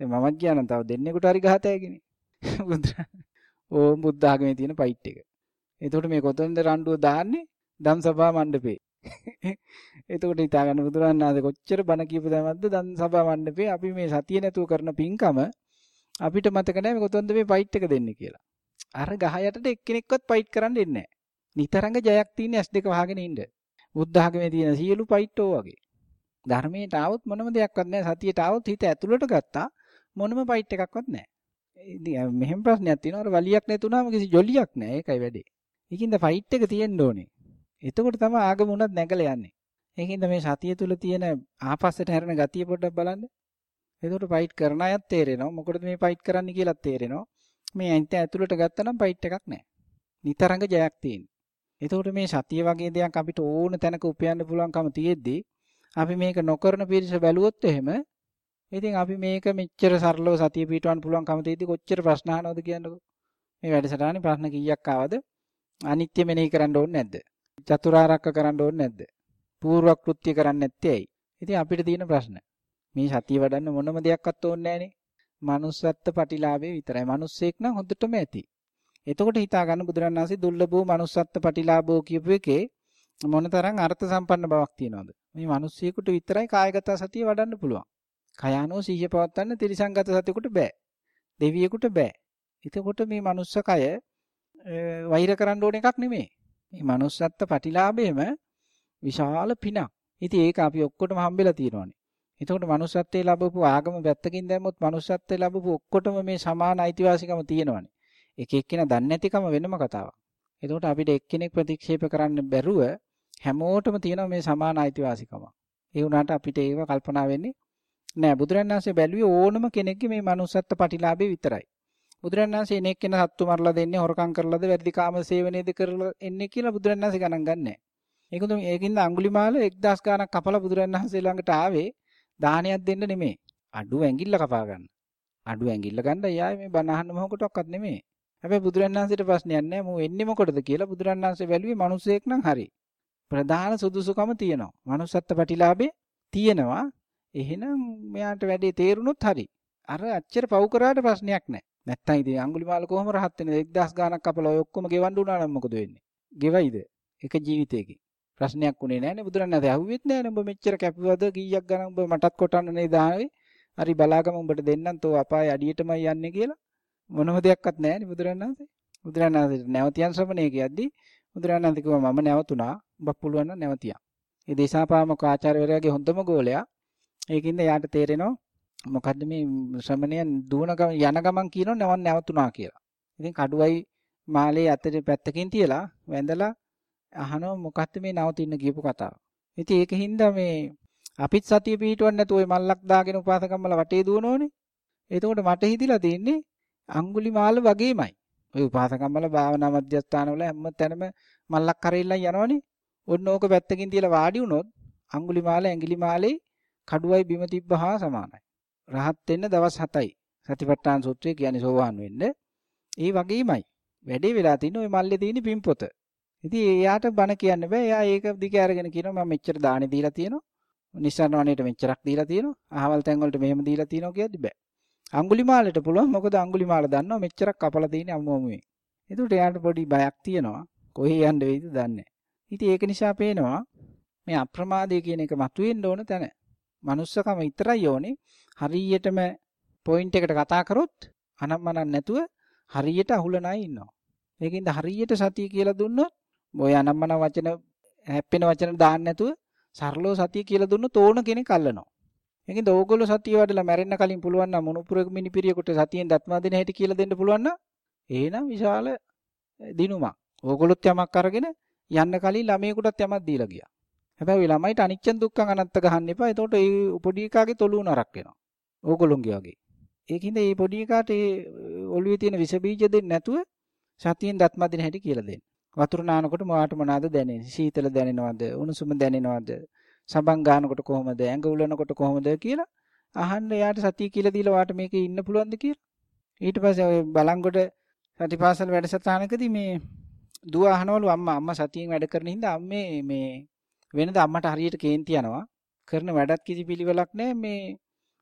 දැන් මමත් කියනවා තව දෙන්නෙකුට හරි ගහතෑගිනේ. ඕ බුද්ධ ආගමේ තියෙන ෆයිට් එක. එතකොට මේ කොතනද රණ්ඩුව දාන්නේ? ධම්සභා මණ්ඩපේ. එතකොට හිතා ගන්න බුදුරණාහි කොච්චර බණ කියපු දැමද්ද ධම්සභා මණ්ඩපේ අපි මේ සතිය නැතුව කරන පින්කම අපිට මතක නැහැ මේ කොතනද මේ ෆයිට් එක දෙන්නේ කියලා. අර ගහ යටට එක්කෙනෙක්වත් ෆයිට් කරන්න එන්නේ නැහැ. නිතරංග ජයක් තියෙන S2 වහගෙන ඉන්න. බුද්ධ ආගමේ තියෙන සියලු ෆයිට් ඕ වගේ. ධර්මයට ආවොත් මොනම දෙයක්වත් නැහැ. සතියට ආවොත් හිත ඇතුළට ගත්තා මොනම ෆයිට් එකක්වත් නැහැ. ඉතින් මෙහෙම ප්‍රශ්නයක් තියෙනවා. අර වලියක් නැතුණාම කිසි ජොලියක් නැහැ. ඒකයි වැඩේ. ඒකින්ද ෆයිට් එක තියෙන්න ඕනේ. එතකොට තමයි ආගම උනත් නැගලා යන්නේ. ඒකින්ද මේ සතිය තුල තියෙන ආපස්සට හැරෙන ගතිය පොඩ්ඩක් බලන්න. එතකොට ෆයිට් කරන අයත් තේරෙනවා. මොකටද මේ ෆයිට් කරන්න කියලා තේරෙනවා. මේ ඇන්ත ඇතුළට ගත්තනම් ෆයිට් එකක් නැහැ. නිතරංග ජයක් තියෙන. එතකොට මේ සතිය වගේ දෙයක් අපිට ඕන තැනක උපයන්න පුළුවන්කම තියෙද්දි අපි මේක නොකරන පිරිස බැලුවොත් එහෙම ඉතින් අපි මේක මෙච්චර සරලව සතිය පිටවන්න පුළුවන්කම තියෙද්දි කොච්චර ප්‍රශ්න අහනවද කියන්නකෝ. මේ වැඩසටහනේ ප්‍රශ්න කීයක් ආවද? අනිත්‍ය මෙනෙහි කරන්න ඕනේ නැද්ද? චතුරාර්යක කරන්න ඕනේ නැද්ද? පූර්ව කෘත්‍ය කරන්නේ නැත්තේ ඇයි? ඉතින් අපිට තියෙන ප්‍රශ්න. මේ සතිය වඩන්න මොනම දෙයක්වත් ඕනේ නැහනේ. manussත්ත්ව ප්‍රතිලාභේ විතරයි. මිනිස්සෙක් නම් හොඳටම ඇති. එතකොට හිතා ගන්න බුදුරණාහි දුර්ලභෝ manussත්ත්ව ප්‍රතිලාභෝ කියපු එකේ මොනතරම් අර්ථ සම්පන්න බවක් තියෙනවද? මේ මිනිස්සෙකුට විතරයි කායගත සතිය වඩන්න පුළුවන්. කයානෝ සිහිය පවත්වන්න ත්‍රිසංගත සතියකට බෑ. දෙවියෙකුට බෑ. එතකොට මේ මනුස්ස කය වෛර කරන්න ඕන එකක් නෙමෙයි. මේ manussත්ත්ව ප්‍රතිලාභයම විශාල පිනක්. ඉතින් ඒක අපි ඔක්කොටම හම්බෙලා තියෙනවානේ. එතකොට manussත්වයේ ලැබපු ආගම පැත්තකින් දැම්මොත් manussත්වයේ ලැබපු ඔක්කොටම මේ සමාන අයිතිවාසිකම තියෙනවානේ. එක එක්කෙනා දන්නේ නැතිකම වෙනම කතාවක්. එතකොට අපිට එක්කෙනෙක් ප්‍රතික්ෂේප කරන්න බැරුව හැමෝටම තියෙනවා මේ සමාන අයිතිවාසිකම. ඒ වුණාට අපිට ඒව කල්පනා වෙන්නේ නෑ. බුදුරණන් වහන්සේ බැලුවේ ඕනම කෙනෙක්ගේ මේ manussත්ත්ව ප්‍රතිලාභේ විතරයි. බුදුරණන් වහන්සේ එනෙක් කෙන සත්තු මරලා දෙන්නේ හොරකම් කරලාද වැරදි කාම සේවනයේද කරලා එන්නේ කියලා බුදුරණන් වහන්සේ ගණන් ගන්නෑ. ඒකද ඒකින්ද අඟුලිමාල 1000 ගාණක් කපලා බුදුරණන් වහන්සේ ළඟට ආවේ දානයක් දෙන්න නෙමෙයි. අඩු ඇඟිල්ල කපා ගන්න. අඩු ඇඟිල්ල ගන්න යාය මේ බණ අහන්න මොකටවත් නෙමෙයි. හැබැයි බුදුරණන් වහන්සේට ප්‍රශ්නයක් නැහැ. මෝ එන්නේ මොකටද කියලා බුදුරණන් වහන්සේ බැලුවේ මිනිසෙක් නම් හරි. ප්‍රධාන සුදුසුකම තියෙනවා. manussත්ත්ව ප්‍රතිලාභේ තියෙනවා. එහෙනම් මෙයාට වැඩේ තේරුණොත් හරි. අර අච්චර පව් කරාට ප්‍රශ්නයක් නැහැ. නැත්තම් ඉතින් අඟුලිමාල කොහොම රහත් වෙන්නේ 1000 ගාණක් කපලා ඔය ඔක්කොම ගෙවන්න උනා නම් මොකද වෙන්නේ? ගෙවයිද? එක ජීවිතයකින්. ප්‍රශ්නයක් උනේ නැහැනේ බුදුරණන් ඇහුවෙත් නැහැනේ උඹ මෙච්චර කැපුවද කීයක් ගණන් උඹ මටත් කොටන්න නේද ආවේ? හරි බලාගම උඹට දෙන්නම් තෝ අපායේ අඩියටමයි යන්නේ කියලා මොනම දෙයක්වත් නැහැනේ බුදුරණන්සේ. බුදුරණන්සේ නැවතියන් ශ්‍රමණේ කියද්දි බුදුරණන්සේ කිව්වා මම නැවතුණා. උඹ පුළුවන් නම් නැවතියන්. ඒ දේශාපාමක ආචාර්යවරයාගේ හොඳම ගෝලයා. ඒකින්ද යාට තේරෙනවා මොකද්ද මේ ශ්‍රමණයන් දුවන යන ගමන් කියනවා නවන් නැවතුණා කියලා. ඉතින් කඩුවයි මාලේ අතරේ පැත්තකින් තියලා වැඳලා අහනවා මොකක්ද මේ නවතින්න කියපු කතාව. ඉතින් ඒකින්ද මේ අපිත් සතිය පිටවන්න නැතුව ওই මල්ලක් දාගෙන උපාසකම්මල වටේ දුවනෝනේ. එතකොට මට හිතිලා තින්නේ අඟුලිමාල වගේමයි. ওই උපාසකම්මල භාවනා මධ්‍යස්ථානවල හැම තැනම මල්ලක් කරෙල්ලන් යනවනේ. ඔන්න ඕක පැත්තකින් තියලා වාඩි වුණොත් අඟුලිමාල ඇඟිලිමාලේ කඩුවයි බිම තිබ්බහා සමානයි. රහත් වෙන්න දවස් 7යි. සතිපට්ඨාන සූත්‍රය කියන්නේ සෝවාන් වෙන්න. ඒ වගේමයි. වැඩේ වෙලා තින්නේ ওই මල්ලේ තියෙන පින්පොත. ඉතින් එයාට බණ කියන්න බෑ. එයා ඒක දිග අරගෙන කියනවා මම මෙච්චර දාණේ දීලා තියෙනවා. නිස්සාරණ වණේට මෙච්චරක් දීලා තියෙනවා. අහවල් තැන් වලට මෙහෙම දීලා තියෙනවා කියද්දි බෑ. අඟුලිමාලට පුළුවන්. මොකද අඟුලිමාල දන්නවා මෙච්චරක් කපලා තියෙන්නේ අම්මෝමුවේ. ඒකට එයාට පොඩි බයක් තියෙනවා. කොහේ යන්න වෙයිද දන්නේ ඉතින් ඒක නිසා පේනවා මේ අප්‍රමාදය කියන එක මතුවෙන්න ඕන තැන. manussකම විතරයි ඕනේ. හරියටම පොයින්ට් එකට කතා කරොත් අනම්මනක් නැතුව හරියට අහුලන අය ඉන්නවා. ඒකින්ද හරියට සතිය කියලා දුන්නොත් ඔය අනම්මන වචන හැප්පෙන වචන දාන්න නැතුව සරලව සතිය කියලා දුන්නොත් ඕන කෙනෙක් අල්ලනවා. ඒකින්ද ඕගොල්ලෝ සතිය වඩලා මැරෙන්න කලින් පුළුවන් නම් මොනුපුරක මිනිපිරියෙකුට සතියෙන් දත්මා දෙන හැටි කියලා දෙන්න පුළුවන් නම් එහෙනම් විශාල දිනුමක්. ඕගොල්ලොත් යමක් අරගෙන යන්න කලින් ළමයෙකුටත් යමක් දීලා ගියා. හැබැයි ළමයිට අනිච්චන් දුක්ඛං අනත්ත ගහන්න එපා. එතකොට ඒ පොඩි එකාගේ තොලුව නරක් වෙනවා. ඕගොල්ලොන්ගේ වගේ. ඒකින්ද මේ පොඩි එකාට ඒ ඔළුවේ තියෙන විස බීජ දෙන්නේ නැතුව සතියෙන් දත්මා දෙන හැටි කියලා දෙන්න. වතුර නානකොට මොකට මොනවාද දැනෙන්නේ? සීතල දැනෙනවද? උණුසුම දැනෙනවද? සබන් ගන්නකොට කොහොමද? ඇඟ උලනකොට කොහොමද කියලා අහන්න එයාට සතිය කියලා දීලා වාට මේකේ ඉන්න පුළුවන්ද කියලා. ඊට පස්සේ ඔය බලංගොඩ සතිපාසල් වැඩසටහනකදී මේ දුව අහනවලු අම්මා අම්මා සතියෙන් වැඩ කරන හින්දා අම්මේ මේ වෙනද අම්මට හරියට කේන්ති යනවා. කරන වැඩත් කිසි පිළිවෙලක් නැහැ මේ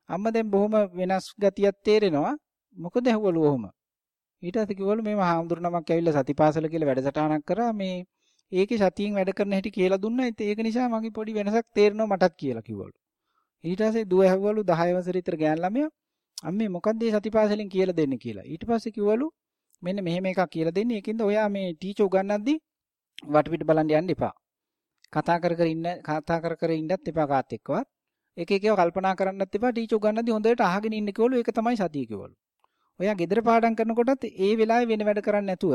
අම්මා දැන් බොහොම වෙනස් ගතියක් තේරෙනවා. මොකද ඇහුවලු ඔහොම. ඊට පස්සේ කිව්වලු මේ මහාමුදුර නමක් ඇවිල්ලා සතිපාසල කියලා වැඩසටහනක් කරා මේ ඒකේ සතියෙන් වැඩ කරන හැටි කියලා දුන්නා. ඒක නිසා මගේ පොඩි වෙනසක් තේරෙනවා මටත් කියලා කිව්වලු. ඊට පස්සේ දුව ඇහුවලු 10 වසර විතර ගෑන් ළමයා අම්මේ මොකද්ද මේ සතිපාසලෙන් කියලා දෙන්නේ කියලා. ඊට පස්සේ කිව්වලු මෙන්න මෙහෙම එකක් කියලා දෙන්නේ. ඒකින්ද ඔයා මේ ටීචර් උගන්වද්දි වටපිට බලන්න යන්න එපා. කතා කර කර ඉන්න කතා කර කර ඉන්නත් එපා කාත් එක්කවත්. එක එකව කල්පනා කරන්නත් එපා. ටීචර් උගන්වද්දි හොඳට අහගෙන ඉන්න කිව්වලු ඒක තමයි සතිය කිව්වලු. ඔයා gedara පාඩම් කරනකොටත් ඒ වෙලාවේ වෙන වැඩ කරන්නේ නැතුව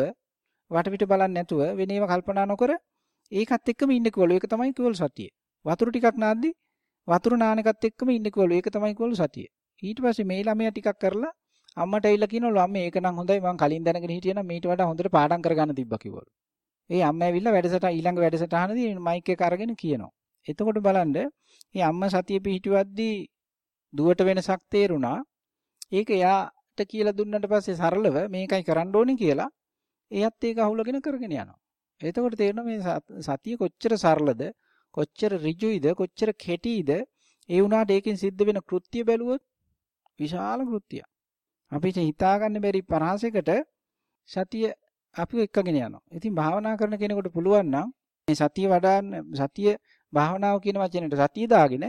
වටපිට බලන්නේ නැතුව වෙන ඒවා කල්පනා නොකර ඒකත් එක්කම ඉන්න කිව්වලු. ඒක තමයි කිව්වලු සතිය. වතුර ටිකක් නාද්දි වතුර නාන එකත් එක්කම ඉන්න කිව්වලු. ඒක තමයි කිව්වලු සතිය. ඊට පස්සේ මේ ළමයා ටිකක් කරලා අම්මට ඇවිල්ලා කියනවලු අම්මේ ඒක නම් හොඳයි මං කලින් දැනගෙන හිටියනම් මීට වඩා හොඳට පාඩම් කරගන්න තිබ්බා කිව්වලු. ඒ අම්මා ඇවිල්ලා වැඩසටහන ඊළඟ වැඩසටහනදී මයික් එක අරගෙන කියනවා. එතකොට බලන්න මේ අම්මා සතිය පිහිටුවද්දී දුවට වෙනසක් තේරුණා. ඒක එයාට කියලා දුන්නට පස්සේ සරලව මේකයි කරන්න ඕනේ කියලා එයත් ඒක අහුලගෙන කරගෙන යනවා. එතකොට තේරෙනවා මේ සතිය කොච්චර සරලද කොච්චර ඍජුයිද කොච්චර කෙටිද ඒ වුණාට ඒකෙන් සිද්ධ වෙන කෘත්‍ය බැලුවොත් විශාල කෘත්‍යයක්. අපිට හිතාගන්න බැරි පරාසයකට සතිය අපිව එක්කගෙන යනවා. ඉතින් භාවනා කරන කෙනෙකුට පුළුවන් නම් මේ සතිය වඩාන්න සතිය භාවනාව කියන වචනෙට සතිය දාගෙන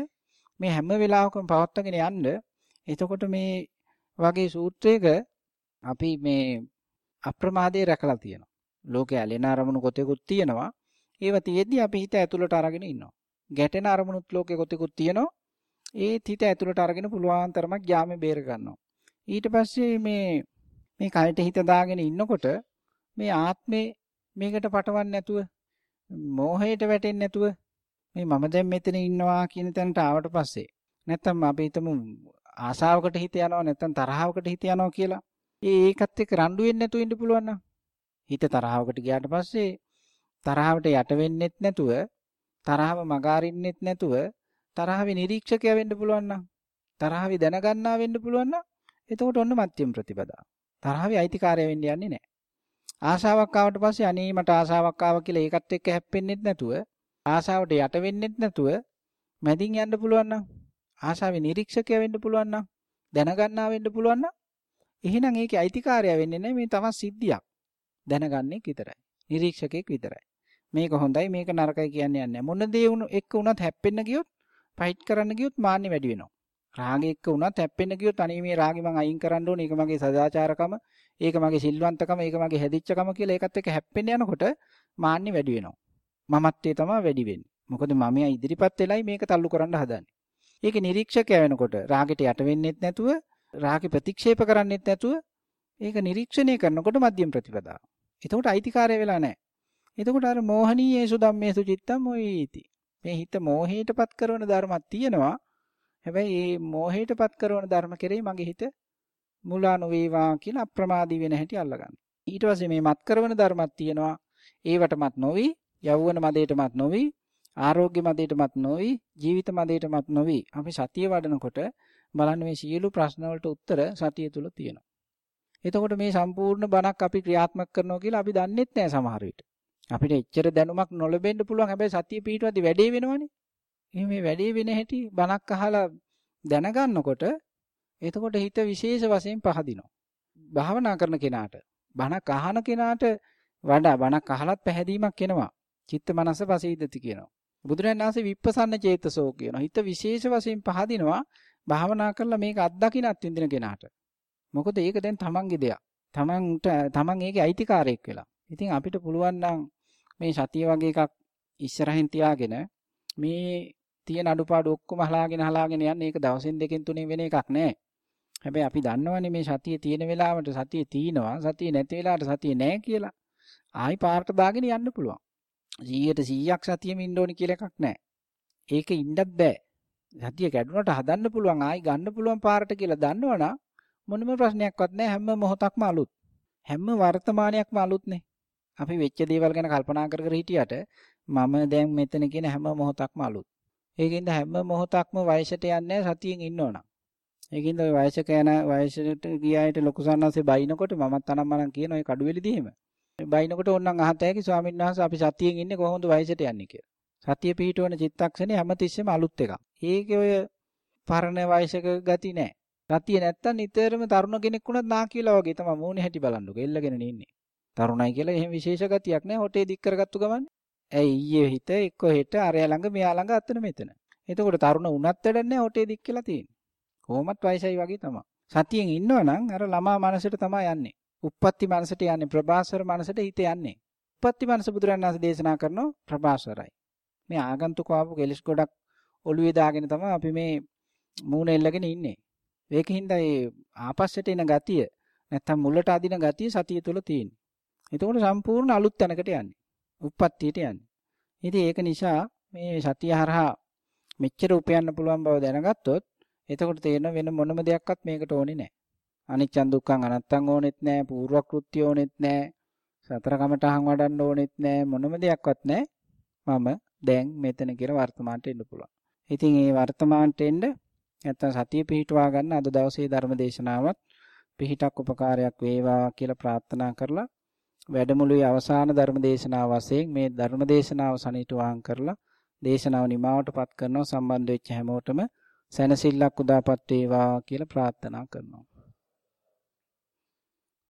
මේ හැම වෙලාවකම පවත්වාගෙන යන්න එතකොට මේ වගේ සූත්‍රයක අපි මේ අප්‍රමාදයේ රැකලා තියෙනවා. ලෝකයේ ඇලෙන අරමුණු කොතෙකුත් තියෙනවා. ඒව තියෙද්දි අපි හිත ඇතුළට අරගෙන ඉන්නවා. ගැටෙන අරමුණුත් ලෝකේ කොතෙකුත් තියෙනවා. ඒත් හිත ඇතුළට අරගෙන පුළුවන් තරමක් යාමේ බේර ගන්නවා. ඊට පස්සේ මේ මේ කයට හිත දාගෙන ඉන්නකොට මේ ආත්මේ මේකට පටවන්නේ නැතුව මෝහයට වැටෙන්නේ නැතුව මේ මම දැන් මෙතන ඉන්නවා කියන තැනට ආවට පස්සේ නැත්තම් අපි හිතමු ආසාවකට හිත යනවා නැත්තම් තරහවකට හිත යනවා කියලා. ඒ ඒකත් එක්ක රණ්ඩු වෙන්නේ නැතුව ඉන්න පුළුවන් නම් හිත තරහවකට ගියාට පස්සේ තරහවට යට වෙන්නෙත් නැතුව තරහව මගාරින්නෙත් නැතුව තරහවේ නිරීක්ෂකයා වෙන්න පුළුවන් නම් තරහවේ දැනගන්නා වෙන්න පුළුවන් නම් එතකොට ඔන්න මධ්‍යම ප්‍රතිපදා. තරහවේ අයිතිකාරය වෙන්න යන්නේ නැහැ. ආශාවක් ආවට පස්සේ අනේ මට ආශාවක් ආවා කියලා ඒකත් එක්ක හැප්පෙන්නෙත් නැතුව ආශාවට යට වෙන්නෙත් නැතුව මැදින් යන්න පුළුවන් නම් ආශාවේ නිරීක්ෂකයා වෙන්න පුළුවන් නම් දැනගන්නා වෙන්න පුළුවන් නම් එහෙනම් ඒකේ අයිතිකාරය වෙන්නේ නැහැ මේ තමන් සිද්ධියක්. දැනගන්නේ විතරයි. නිරීක්ෂකෙක් විතරයි. මේක හොඳයි මේක නරකයි කියන්නේ නැහැ. මොන දේ වුණ එක්ක වුණත් හැප්පෙන්න ගියොත් ෆයිට් කරන්න ගියොත් මාන්නේ වැඩි වෙනවා. රාගෙ එක්ක වුණත් හැප්පෙන්න ගියොත් අනේ මේ රාගෙ මං අයින් කරන්න ඕනේ. ඒක මගේ සදාචාරකම, ඒක මගේ සිල්වන්තකම, ඒක මගේ හැදිච්චකම කියලා ඒකත් එක්ක හැප්පෙන්න යනකොට මාන්නේ වැඩි වෙනවා. මමත්වයේ තමයි වැඩි වෙන්නේ. මොකද මමයා ඉදිරිපත් වෙලයි මේක තල්ලු කරන්න හදන්නේ. ඒක නිරීක්ෂකයා වෙනකොට රාගෙට යට වෙන්නෙත් නැතුව, රාගෙ ප්‍රතික්ෂේප කරන්නෙත් නැතුව ඒක නිරීක්ෂණය කරනකොට මධ්‍යම ප්‍රතිපදාව. එතකොට අයිතිකාරය වෙලා නැහැ. එතකොට අර මෝහනීයේසු ධම්මේසු චිත්තම් මොහීති. මේ හිත මෝහයටපත් කරන ධර්මයක් තියෙනවා. හැබැයි මේ මෝහයටපත් කරන ධර්ම කෙරෙහි මගේ හිත මුලා නොවේවා කියලා අප්‍රමාදී වෙන හැටි අල්ලගන්න. ඊට පස්සේ මේ මත් කරන ධර්මයක් තියෙනවා. ඒවටමත් නොවි, යෞවන මදේටමත් නොවි, ආරෝග්‍ය මදේටමත් නොවි, ජීවිත මදේටමත් නොවි. අපි සතිය වඩනකොට බලන්න මේ සියලු ප්‍රශ්න වලට උත්තර සතිය තුල තියෙනවා. එතකොට මේ සම්පූර්ණ බණක් අපි ක්‍රියාත්මක කරනවා කියලා අපි දන්නෙත් නෑ සමහර විට. අපිට එච්චර දැනුමක් නොලැබෙන්න පුළුවන්. හැබැයි සතිය පිටවද්දි වැඩේ වෙනවනේ. එහෙනම් මේ වැඩේ වෙන හැටි බණක් අහලා දැනගන්නකොට එතකොට හිත විශේෂ වශයෙන් පහදිනවා. භාවනා කරන කෙනාට බණක් අහන කෙනාට වඩා බණක් අහලත් පැහැදීමක් එනවා. චිත්ත මනස පසීදති කියනවා. බුදුරජාණන් වහන්සේ විප්පසන්න චේතසෝ කියනවා. හිත විශේෂ වශයෙන් පහදිනවා භාවනා කරලා මේක අත්දකින්නත් විඳින කෙනාට. මොකද ඒක දැන් තමන්ගේ දෙයක්. තමන්ට තමන් ඒකේ අයිතිකාරයෙක් වෙලා. ඉතින් අපිට පුළුවන් නම් මේ සතිය වගේ එකක් ඉස්සරහින් තියාගෙන මේ තියෙන අඩුපාඩු ඔක්කොම හලාගෙන හලාගෙන යන්නේ ඒක දවසින් දෙකෙන් තුනෙන් වෙන එකක් නෑ. හැබැයි අපි දන්නවනේ මේ සතිය තියෙන වෙලාවට සතිය තියෙනවා සතිය නැති වෙලාවට සතිය නෑ කියලා. ආයි පාරට දාගෙන යන්න පුළුවන්. 100ට 100ක් සතියෙම ඉන්න ඕනි කියලා එකක් නෑ. ඒක ඉන්නත් බෑ. සතිය කැඩුනට හදන්න පුළුවන් ආයි ගන්න පුළුවන් පාරට කියලා දන්නවනම් මොනම ප්‍රශ්නයක්වත් නෑ හැම මොහොතක්ම අලුත්. හැම වර්තමානයක්ම අලුත්නේ. අපි වෙච්ච දේවල් ගැන කල්පනා කර කර හිටියට මම දැන් මෙතන කියන හැම මොහොතක්ම අලුත්. ඒකින්ද හැම මොහොතක්ම වයසට යන්නේ සතියෙන් ඉන්නවනම්. ඒකින්ද ওই වයසක යන වයසට ගියායට ලොකු සන්නස්සේ බයිනකොට මමත් අනම් මනම් කියන ওই කඩුවෙලිදීම. බයිනකොට ඕන්නම් අහත හැකි ස්වාමීන් වහන්සේ අපි සතියෙන් ඉන්නේ කොහොමද වයසට යන්නේ කියලා. සතිය පිහිටවන චිත්තක්ෂණේ හැමතිස්සෙම අලුත් එකක්. ඒකේ ඔය පරණ වයසක ගති නෑ. සතිය නැත්තම් නිතරම තරුණ කෙනෙක් වුණත් නා කියලා වගේ තමයි මූණේ හැටි බලන්නකො. එල්ලගෙන ඉන්නේ. තරුණයි කියලා එහෙම විශේෂ ගතියක් නෑ. හොටේ දික් කරගත්තු ගමන්. ඇයි ඊයේ හිත එක්ක හෙට අරයා ළඟ මෙයා ළඟ අතන මෙතන. එතකොට තරුණ වුණත් වැඩක් නෑ හොටේ දික් කියලා තියෙන්නේ. කොහොමත් වයසයි වගේ තමයි. සතියෙන් ඉන්නවනම් අර ළමා මනසට තමයි යන්නේ. උප්පත්ති මනසට යන්නේ ප්‍රභාසර මනසට හිත යන්නේ. උප්පත්ති මනස බුදුරණන් වහන්සේ දේශනා කරනවා ප්‍රභාසරයි. මේ ආගන්තුක ආපු කෙලිස් ගොඩක් ඔළුවේ දාගෙන තමයි අපි මේ මූණ එල්ලගෙන ඉන්නේ. ඒකින්ද මේ ආපස්සට එන ගතිය නැත්තම් මුලට අදින ගතිය සතිය තුළ තියෙන්නේ. එතකොට සම්පූර්ණ අලුත් තැනකට යන්නේ. උප්පත්තියට යන්නේ. ඉතින් ඒක නිසා මේ සතිය හරහා මෙච්චර උපයන්න පුළුවන් බව දැනගත්තොත් එතකොට තේරෙන වෙන මොනම දෙයක්වත් මේකට ඕනේ නැහැ. අනිච්චන් දුක්ඛං අනත්තං ඕනෙත් නැහැ, පූර්වක්‍ෘත්‍ය ඕනෙත් නැහැ, සතර කමටහන් වඩන්න ඕනෙත් නැහැ, මොනම දෙයක්වත් නැහැ. මම දැන් මෙතන කියලා වර්තමානට එන්න පුළුවන්. ඉතින් මේ වර්තමානට එන්න නැත්තම් සතිය පිහිටුවා ගන්න අද දවසේ ධර්ම දේශනාවත් පිහිටක් උපකාරයක් වේවා කියලා ප්‍රාර්ථනා කරලා වැඩමුළුවේ අවසාන ධර්ම දේශනාව වශයෙන් මේ ධර්ම දේශනාව සනිටුවාන් කරලා දේශනාව නිමාවටපත් කරනවා සම්බන්ධ වෙච්ච හැමෝටම සැනසෙල්ලක් උදාපත් වේවා කියලා ප්‍රාර්ථනා කරනවා